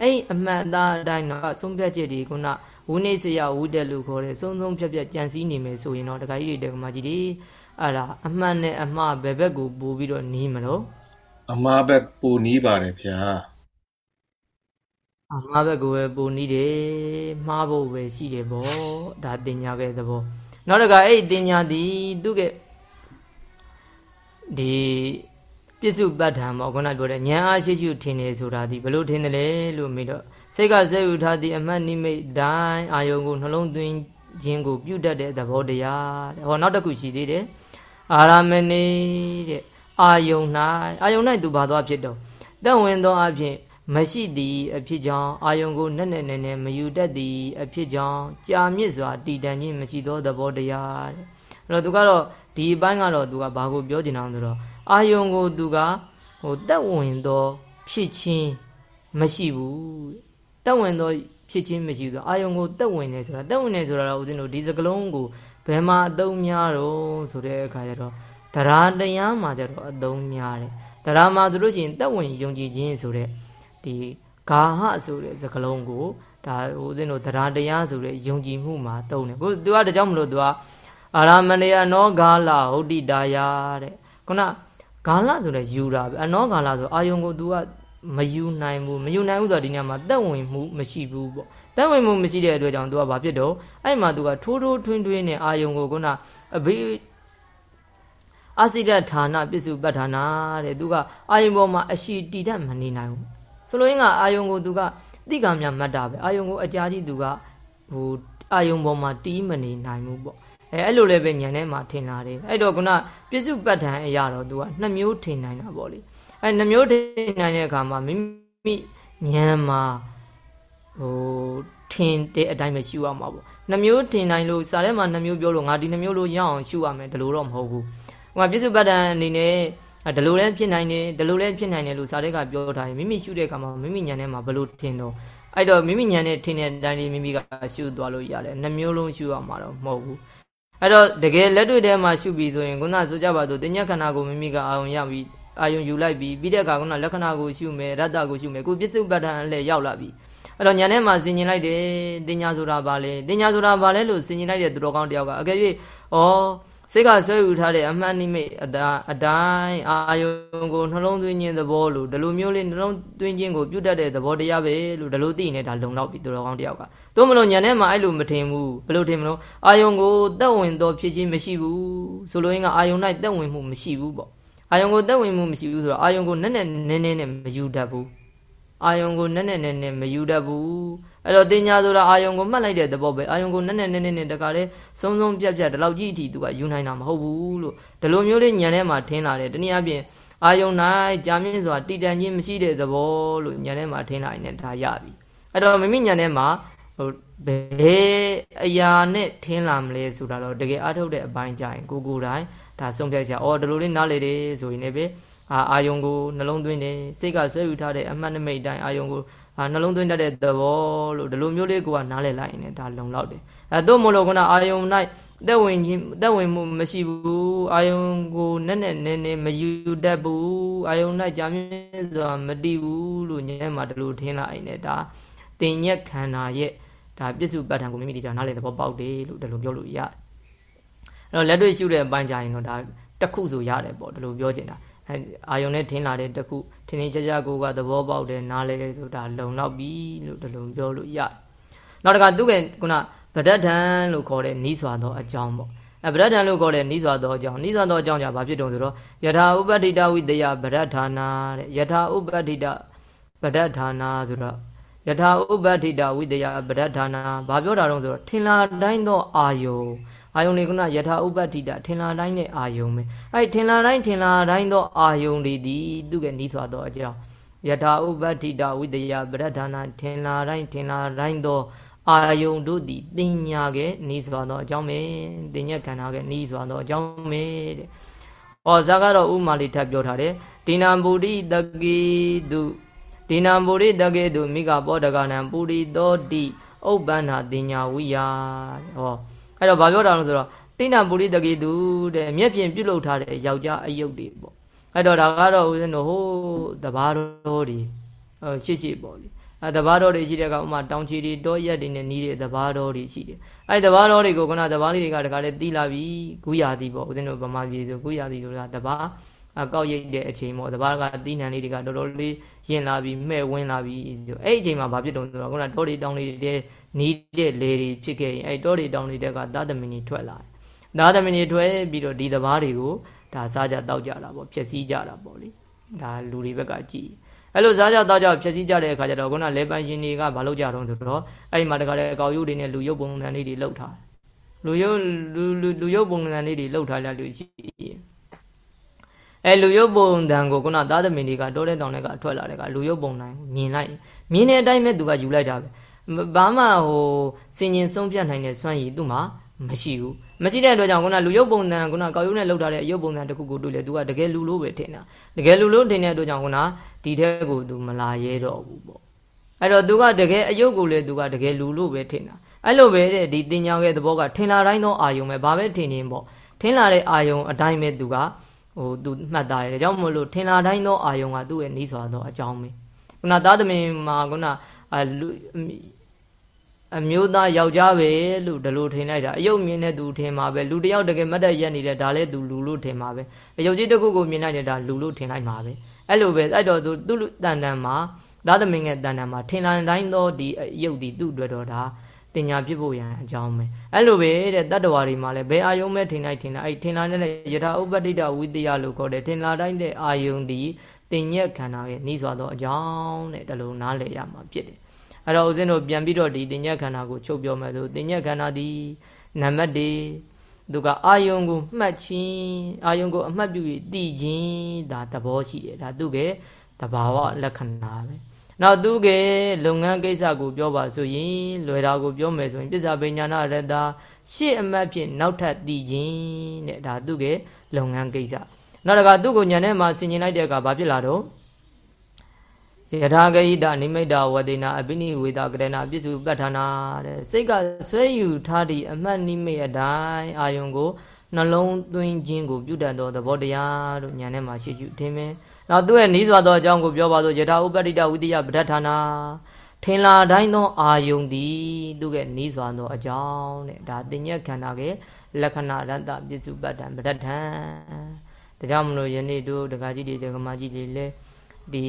Speaker 1: အဲ့အမှန်သားအတိုင်းတော့ဆုံးဖြတ်ချက်ဒီခုနဝိနည်းစရာဝိတက်လို့ခေါ်တဲ့ဆုံးဆုံးဖြတ်ဖြတ်ကြံစည်နေမယ်ဆိုရင်တော့တခါကြီးတွေတက္ကမကြီးတွေအဲ့ဒါအမှန်နဲ့အမှားဘယ်ဘက်ကိုပို့ပြီးတော့နီးမလို့
Speaker 2: အမှားဘက်ပူနီးပါတယ်ဗျာ
Speaker 1: အမှားဘက်ကိုပဲပို့နီးတယ်မှားဖို့ပဲရှိတယ်ဗောဒါတင်ညာခဲ့တဲ့ဘောနောက်တခါအဲ့တင်ညာဒီသူကဒီပြစ္စုပ္ပတ္ထံပေါ့ခုနပြောတဲ့ဉာဏ်အားရှိရှိထင်နေဆိုတာဒီဘလို့ထင်တယ်လဲလို့မေးတော့စိတ်ကစဲယူထားသည့်အမှတ်နိမိတ်တိုင်းအာယုံကိုနှလုံးသွင်းခြင်းကိုပြုတတ်တဲ့သဘောတရားတဲ့ဟောနောက်တစ်ခုရှိသေးတယ်အာရမဏေတဲ့အာယုံ၌အာယုံ၌သူဘာသွားဖြစ်တော့တက်ဝင်သောအဖြစ် မရှိသည်အဖြစ်ကြောင့်အာယုံကိုနဲ့နဲ့နဲ့နဲ့မယူတတ်သည်အဖြစ်ကြောင့်ကြာမြင့်စွာတည်တံ့ခြင်းမရှိသောသဘောတရားတဲ့အဲ့တော့သူကတော့ဒီအပိုင်းကတော့သူကဘာကိုပြောချင်တာလဲဆိုတော့အာယုံကိုသူကဟိုတက်ဝင်သောဖြစ်ခြင်းမရှိဘူးတက်ဝင်သောဖြစ်ခြင်းမရှိဘူးဆိုအာယုံကိုတက်ဝင်တယ်ဆိုတာတက်ဝင်တယ်ဆိုတာတော့ဦးဇင်းတို့ဒီစကလုံးကိုဘယ်မှာအသုံးများတော့ဆိုတဲ့အခါကျတော့တရားတရားမှာကျတော့အသုံးများတယ်တရားမှာဆိုလို့ရှိရင်တက်ဝင်ယုံကြည်ခြင်းဆိုတဲ့ ဒီဂါဟဆိုတဲ့စကလုံးကိုဒါဦးဇင်းတို့တရားတရားဆိုတဲ့ယုံကြည်မှုမှာသုံးတယ်ကိုသူကဒါကြောင့်မလို့သူကအာရမဏေအနောဂါလဟုတ်တိတာယတဲ့ခုနဂါလဆိုတဲ့ယူတာပဲအနောဂါလဆိုအာယုံကို तू ကမယူနိုင်ဘူးမယူနိုင်ဘူးဆိုတော့ဒီညမှာတက်ဝင်မှုမရှိဘူးပေါ့တက်ဝင်မှုမရှိတဲ့အတွက်ကြောင့် तू ကဘာဖြစ်တော့အဲ့မှာ तू ကထိုးထိုးထွင်းထွင်းနဲ့အာယုံကိုခုနအဘေးအစိဒဌာနပစ္စုပ္ပဌာနာတဲ့ तू ကအာယုံပေါ်မှာအရှိတည်တတ်မနေနိုင်ဘူး ဆိုလိုရင်းကအာယုံကိုသူကတိကံများမှတ်တာပဲအာယုံကိုအကြာကြီးသူကဟိုအာယုံပေါ်မှာတီးမနေနိုင်ဘူးပေါ့အဲအဲ့လိုလည်းပဲညံထဲမှာထင်လာတယ်အဲ့တော့ခုနပြစ္စုပတ္ထံအရာတော့သူကနှစ်မျိုးထင်နိုင်တာပေါ့လေအဲနှစ်မျိုးထင်နိုင်တဲ့အခါမှာမိမိညံမှာဟိုထင်တဲ့အတိုင်းပဲရှုရမှာပေါ့နှမျိုးထင်နိုင်လို့စာထဲမှာနှမျိုးပြောလို့ငါဒီနှမျိုးလို့ရအောင်ရှုရမယ်ဒါလို့တော့မဟုတ်ဘူးဟိုမှာပြစ္စုပ္ပတ္တန်အနေနဲ့ ဒီလိုလည်းဖြစ်နိုင်တယ်ဒီလိုလည်းဖြစ်နိုင်တယ်လို့စာထဲကပြောထားရင်မိမိရှုတဲ့အခါမှာမိမိညံထဲမှာဘယ်လိုထင်တော့အဲ့တော့မိမိညံနဲ့ထင်တဲ့အတိုင်းလေးမိမိကရှုသွားလို့ရတယ်နှစ်မျိုးလုံးရှုရမှာတော့မဟုတ်ဘူးအဲ့တော့တကယ်လက်တွေ့ထဲမှာရှုပြီးဆိုရင်ခုနဆိုကြပါတော့တင်ညက်ခန္ဓာကိုမိမိကအာရုံရပြီးအာယုံယူလိုက်ပြီးပြီးတဲ့အခါကလက္ခဏာကိုရှုမယ်ရတ္တကိုရှုမယ်ကိုပြစ္စုပ္ပတ္ထံအလှည့်ရောက်လာပြီအဲ့တော့ညာထဲမှာဆင်ញင်လိုက်တယ်တင်ညာဆိုတာဘာလဲတင်ညာဆိုတာဘာလဲလို့ဆင်ញင်လိုက်တဲ့သူတော်ကောင်းတယောက်ကအကယ်၍ဩ စိတ်ကဆွဲယူထားတဲ့အမှန်နိမိတ်အတာအတိုင်းအာယုံကိုနှလုံးသွင်းခြင်းသဘောလို့ဒီလိုမျိုးလေးနှလုံးသွင်းခြင်းကိုပြုတ်တတ်တဲ့သဘောတရားပဲလို့ဒီလိုသိနေဒါလုံလောက်ပြီသူတော်ကောင်းတယောက်ကသို့မလို့ညာထဲမှာအဲ့လိုမထင်ဘူးဘယ်လိုထင်မလို့အာယုံကိုတက်ဝင်တော့ဖြစ်ခြင်းမရှိဘူးဆိုလိုရင်းကအာယုံ၌တက်ဝင်မှုမရှိဘူးပေါ့အာယုံကိုတက်ဝင်မှုမရှိဘူးဆိုတော့အာယုံကိုနက်နက်နဲနဲနဲ့မယူတတ်ဘူးအာယုံကိုနက်နက်နဲနဲမယူတတ်ဘူး အဲ့တော့တင်ညာဆိုတာအာယုံကိုမှတ်လိုက်တဲ့သဘောပဲအာယုံကိုနက်နက်နဲနဲနဲ့တခါလေစုံစုံပြက်ပြက်ဒီလောက်ကြီးအထိသူကယူနိုင်တာမဟုတ်ဘူးလို့ဒီလိုမျိုးလေးညံထဲမှာထင်းလာတယ်တနည်းအားဖြင့်အာယုံ၌ကြာမြင့်စွာတည်တံ့ခြင်းမရှိတဲ့သဘောလို့ညံထဲမှာထင်းလာရင်ဒါရပြီအဲ့တော့မိမိညံထဲမှာဟိုဘယ်အရာနဲ့ထင်းလာမလဲဆိုတာတော့တကယ်အားထုတ်တဲ့အပိုင်းကြရင်ကိုကိုယ်တိုင်ဒါဆုံးဖြတ်ချက်အော်ဒီလိုလေးနားလေတယ်ဆိုရင်လည်းပဲအာအာယုံကိုနှလုံးသွင်းတယ်စိတ်ကဆွဲယူထားတဲ့အမှတ်နမိတ်တိုင်းအာယုံကို အာနှလုံးသွင်းတတ်တဲ့သဘောလို့ဒီလိုမျိုးလေးကိုကနားလည်လိုက်ရင်လည်းဒါလုံလောက်တယ်အဲတို့မလို့ကအာယုံ၌တက်ဝင်ခြင်းတက်ဝင်မှုမရှိဘူးအာယုံကိုနဲ့နဲ့နဲနဲမယူတတ်ဘူးအာယုံ၌ကြာမြင့်စွာမတည်ဘူးလို့ညဲမှာဒီလိုထင်းလိုက်ရင်ဒါတင်ညက်ခန္ဓာရဲ့ဒါပြစ္စုပ္ပတ္ထံကိုမိမိဒီတာနားလည်သဘောပေါက်တယ်လို့ဒီလိုပြောလို့ရတယ်အဲ့တော့လက်တွေ့ရှုတဲ့အပိုင်းကြရင်တော့ဒါတစ်ခုဆိုရတယ်ပေါ့ဒီလိုပြောချင်တာ အဲအာယုံနဲ့ထင်းလာတဲ့တစ်ခုထင်းထင်းကြကြကိုကသဘောပေါက်တယ်နားလဲဆိုတာလုံလောက်ပြီလို့ဒီလိုပြောလို့ရတယ်နောက်တစ်ခါသူကခုနဗဒ္ဒထံလို့ခေါ်တဲ့နီးစွာသောအကြောင်းပေါ့အဲဗဒ္ဒထံလို့ခေါ်တဲ့နီးစွာသောအကြောင်းနီးစွာသောအကြောင်းじゃဘာဖြစ်တုံးဆိုတော့ယထာဥပဋ္ဌိတဝိတယဗဒ္ဒဌာနာတဲ့ယထာဥပဋ္ဌိတဗဒ္ဒဌာနာဆိုတော့ယထာဥပဋ္ဌိတဝိတယဗဒ္ဒဌာနာဘာပြောတာတုံးဆိုတော့ထင်လာတိုင်းသောအာယုံ အာယုန်တွေကယထာဥပ္ပတ္တိတထင်လာတိုင်းနဲ့အာယုန်ပဲအဲ့ထင်လာတိုင်းထင်လာတိုင်းသောအာယုန်တွေသည်သူကနီးစွာသောအကြောင်းယထာဥပ္ပတ္တိတဝိတယပရဒ္ဌာနာထင်လာတိုင်းထင်လာတိုင်းသောအာယုန်တို့သည်တင်ညာကဲနီးစွာသောအကြောင်းပဲတင်ညက်ခန္ဓာကဲနီးစွာသောအကြောင်းပဲတဲ့။ဩဇာကတော့ဥမာလေးထပ်ပြောထားတယ်။ဒီနာဗုဒ္ဓိတကေတုဒီနာဗုဒ္ဓိတကေတုမိကပောတကနံပုရိသောတိဥပ္ပန္နာတင်ညာဝိယတဲ့။ဟော အဲ့တော့ဘာပြောတာလဲဆိုတော့တိဏပုရိတကေတုတဲ့မျက်ပြင်ပြုတ်လုထားတဲ့ယောက်ျားအယုတ်တွေပေါ့အဲ့တော့ဒါကတော့ဦးဇင်းတို့ဟိုးတဘာတော်တွေဟိုရှစ်ရှစ်ပေါ့လေအဲတဘာတော်တွေရှိတဲ့ကဥမာတောင်ချီတွေတောရက်တွေနဲ့နီးတဲ့တဘာတော်တွေရှိတယ်အဲ့တဘာတော်တွေကိုခုနတဘာလေးတွေကတခါလေတီးလာပြီဂူရာတီပေါ့ဦးဇင်းတို့ဗမာပြည်ဆိုဂူရာတီဆိုတာတဘာအကောက်ရိတ်တဲ့အချိန်ပေါ့တဘာကတီးနံလေးတွေကတော်တော်လေးရင်လာပြီမှဲ့ဝင်းလာပြီဆိုအဲ့အချိန်မှာဘာဖြစ်တုံးဆိုတော့ခုနတောတွေတောင်တွေတဲ့ နီးတဲ့လေတွေဖြစ်ခဲ့ရင်အဲ့တောတွေတောင်တွေတက်ကသာသမင်းကြီးထွက်လာတယ်သာသမင်းကြီးထွက်ပြီးတော့ဒီတဘာတွေကိုဒါစားကြတောက်ကြတာပေါ့ဖြည့်ဆည်းကြတာပေါ့လေဒါလူတွေဘက်ကကြည်အဲ့လိုစားကြတောက်ကြဖြည့်ဆည်းကြတဲ့အခါကျတော့ခုနလေပန်ရှင်တွေကမလုပ်ကြတော့ဆိုတော့အဲ့ဒီမှာတခါလေအကောက်ရုပ်တွေနဲ့လူရုပ်ပုံစံလေးတွေလှုပ်ထားလူရုပ်လူလူရုပ်ပုံစံလေးတွေလှုပ်ထားလိုက်လို့ရှိရင်အဲလူရုပ်ပုံတန်ကိုခုနသားသမင်တွေကတောတဲ့တောင်တွေကထွက်လာတဲ့ကလူရုပ်ပုံတိုင်းမြင်လိုက်မြင်တဲ့အတိုင်းပဲသူကယူလိုက်တာပဲ ဘာမှဟိုစင်ញင်ဆုံးပြတ်နိုင်တဲ့စွမ်းရည်သူ့မှာမရှိဘူးမရှိတဲ့အတွက်ကြောင့်ခုနလူရုပ်ပုံစံခုနကောက်ရုပ်နဲ့လောက်ထားတဲ့အရုပ်ပုံစံတစ်ခုကိုတွေ့လေသူကတကယ်လူလို့ပဲထင်တာတကယ်လူလို့ထင်တဲ့အတွက်ကြောင့်ခုနဒီတဲ့ကိုသူမလာရဲတော့ဘူးပေါ့အဲ့တော့သူကတကယ်အယုတ်ကိုလေသူကတကယ်လူလို့ပဲထင်တာအဲ့လိုပဲတဲ့ဒီတင်ညာရဲ့သဘောကထင်လာတိုင်းသောအာယုံပဲဘာပဲထင်နေပေါ့ထင်လာတဲ့အာယုံအတိုင်းပဲသူကဟိုသူမှတ်သားတယ်ဒါကြောင့်မလို့ထင်လာတိုင်းသောအာယုံကသူ့ရဲ့နီးစွာသောအကြောင်းပဲခုနသားသမင်မှာခုနအလူ အမျိုးသားယောက်ျားပဲလို့ဒီလိုထင်လိုက်တာအယုတ်မြင်တဲ့သူထင်မှာပဲလူတယောက်တကယ်မတ်တက်ရက်နေတဲ့ဒါလည်းသူလူလို့ထင်မှာပဲအယုတ်ကြီးတစ်ခုကိုမြင်လိုက်တဲ့ဒါလူလို့ထင်လိုက်မှာပဲအဲ့လိုပဲအဲ့တော့သူသူ့တန်တန်မှာသာသမင်ရဲ့တန်တန်မှာထင်လာတိုင်းသောဒီအယုတ်ဒီသူ့အတွက်တော့ဒါတင်ညာဖြစ်ဖို့ရန်အကြောင်းပဲအဲ့လိုပဲတဲ့တတ္တဝါတွေမှာလည်းဘယ်အာယုံမဲ့ထင်လိုက်ထင်လိုက်အဲ့ထင်လာတဲ့ယထာဥပ္ပတ္တိတဝိတ္တယလို့ခေါ်တယ်ထင်လာတိုင်းတဲ့အာယုံဒီတင်ညက်ခန္ဓာရဲ့နှီးစွာသောအကြောင်းတဲ့ဒါလိုနားလည်ရမှာဖြစ်တယ် အဲ့တော့ဦးဇင်းတို့ပြန်ပြီးတော့ဒီတင်ညက်ခန္ဓာကိုချုပ်ပြောမယ်ဆိုတင်ညက်ခန္ဓာဒီနံပါတ်၄သူကအာယုံကိုမှတ်ခြင်းအာယုံကိုအမှတ်ပြုပြီးသိခြင်းဒါသဘောရှိတယ်ဒါသူကတဘာဝလက္ခဏာပဲနောက်သူကလုပ်ငန်းကိစ္စကိုပြောပါဆိုရင်လွယ်တာကိုပြောမယ်ဆိုရင်ပစ္စပညာနာရတ္တာရှေ့အမှတ်ဖြင့်နောက်ထပ်သိခြင်းတဲ့ဒါသူကလုပ်ငန်းကိစ္စနောက်တကသူ့ကိုညာထဲမှာဆင်ញင်လိုက်တဲ့အခါဘာဖြစ်လာတော့ ယထာဂိတနိမိတ်ဝဒေနာအပိနိဝေဒကရဏပြစ္စုပဋ္ဌာနာတဲ့စိတ်ကဆွဲယူထားသည့်အမှတ်နိမိတ်အတိုင်းအာယုံကိုနှလုံးသွင်းခြင်းကိုပြုတတ်သောသဘောတရားတို့ညာထဲမှာရှိရှိထင်မယ်။နောက်သူ့ရဲ့နီးစွာသောအကြောင်းကိုပြောပါဆိုယထာဥပ္ပတ္တိတဝိတယပဋ္ဌာနာထင်လာတိုင်းသောအာယုံသည်သူ့ရဲ့နီးစွာသောအကြောင်းတဲ့ဒါတင်ညက်ခန္ဓာကလက္ခဏာရတ္တပြစ္စုပ္ပတ္တံပဋ္ဌာန်ဒါကြောင့်မလို့ယနေ့တို့ဒကာကြီးတွေဒကာမကြီးတွေလည်း ဒီ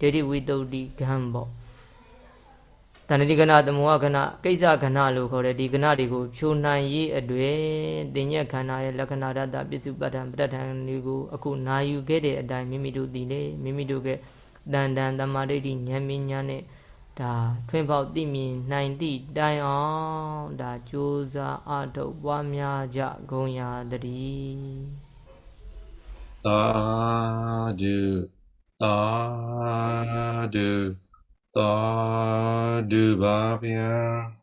Speaker 1: ဒိဋ္ဌိဝိတုဒ္ဓိဂံပေါ့တဏှတိကဏသမုဟကဏကိစ္စကဏလို့ခေါ်တဲ့ဒီကဏတွေကိုဖြိုနိုင်ရေးအတွေ့တင်ညက်ခန္ဓာရဲ့လက္ခဏာတတပစ္စုပ္ပတ္ထံပဋ္ဌာန်တွေကိုအခုနာယူခဲ့တဲ့အတိုင်းမိမိတို့သိလေမိမိတို့ကတန်တန်တမာဒိဋ္ဌိဉာဏ်ပညာနဲ့ဒါထွင်းပေါက်သိမြင်နိုင်သည့်တိုင်အောင်ဒါကြိုးစားအထုတ်ပွားများကြဂုံရာတည်း
Speaker 2: သာဓု သာဓုသာဓုပါဗျာ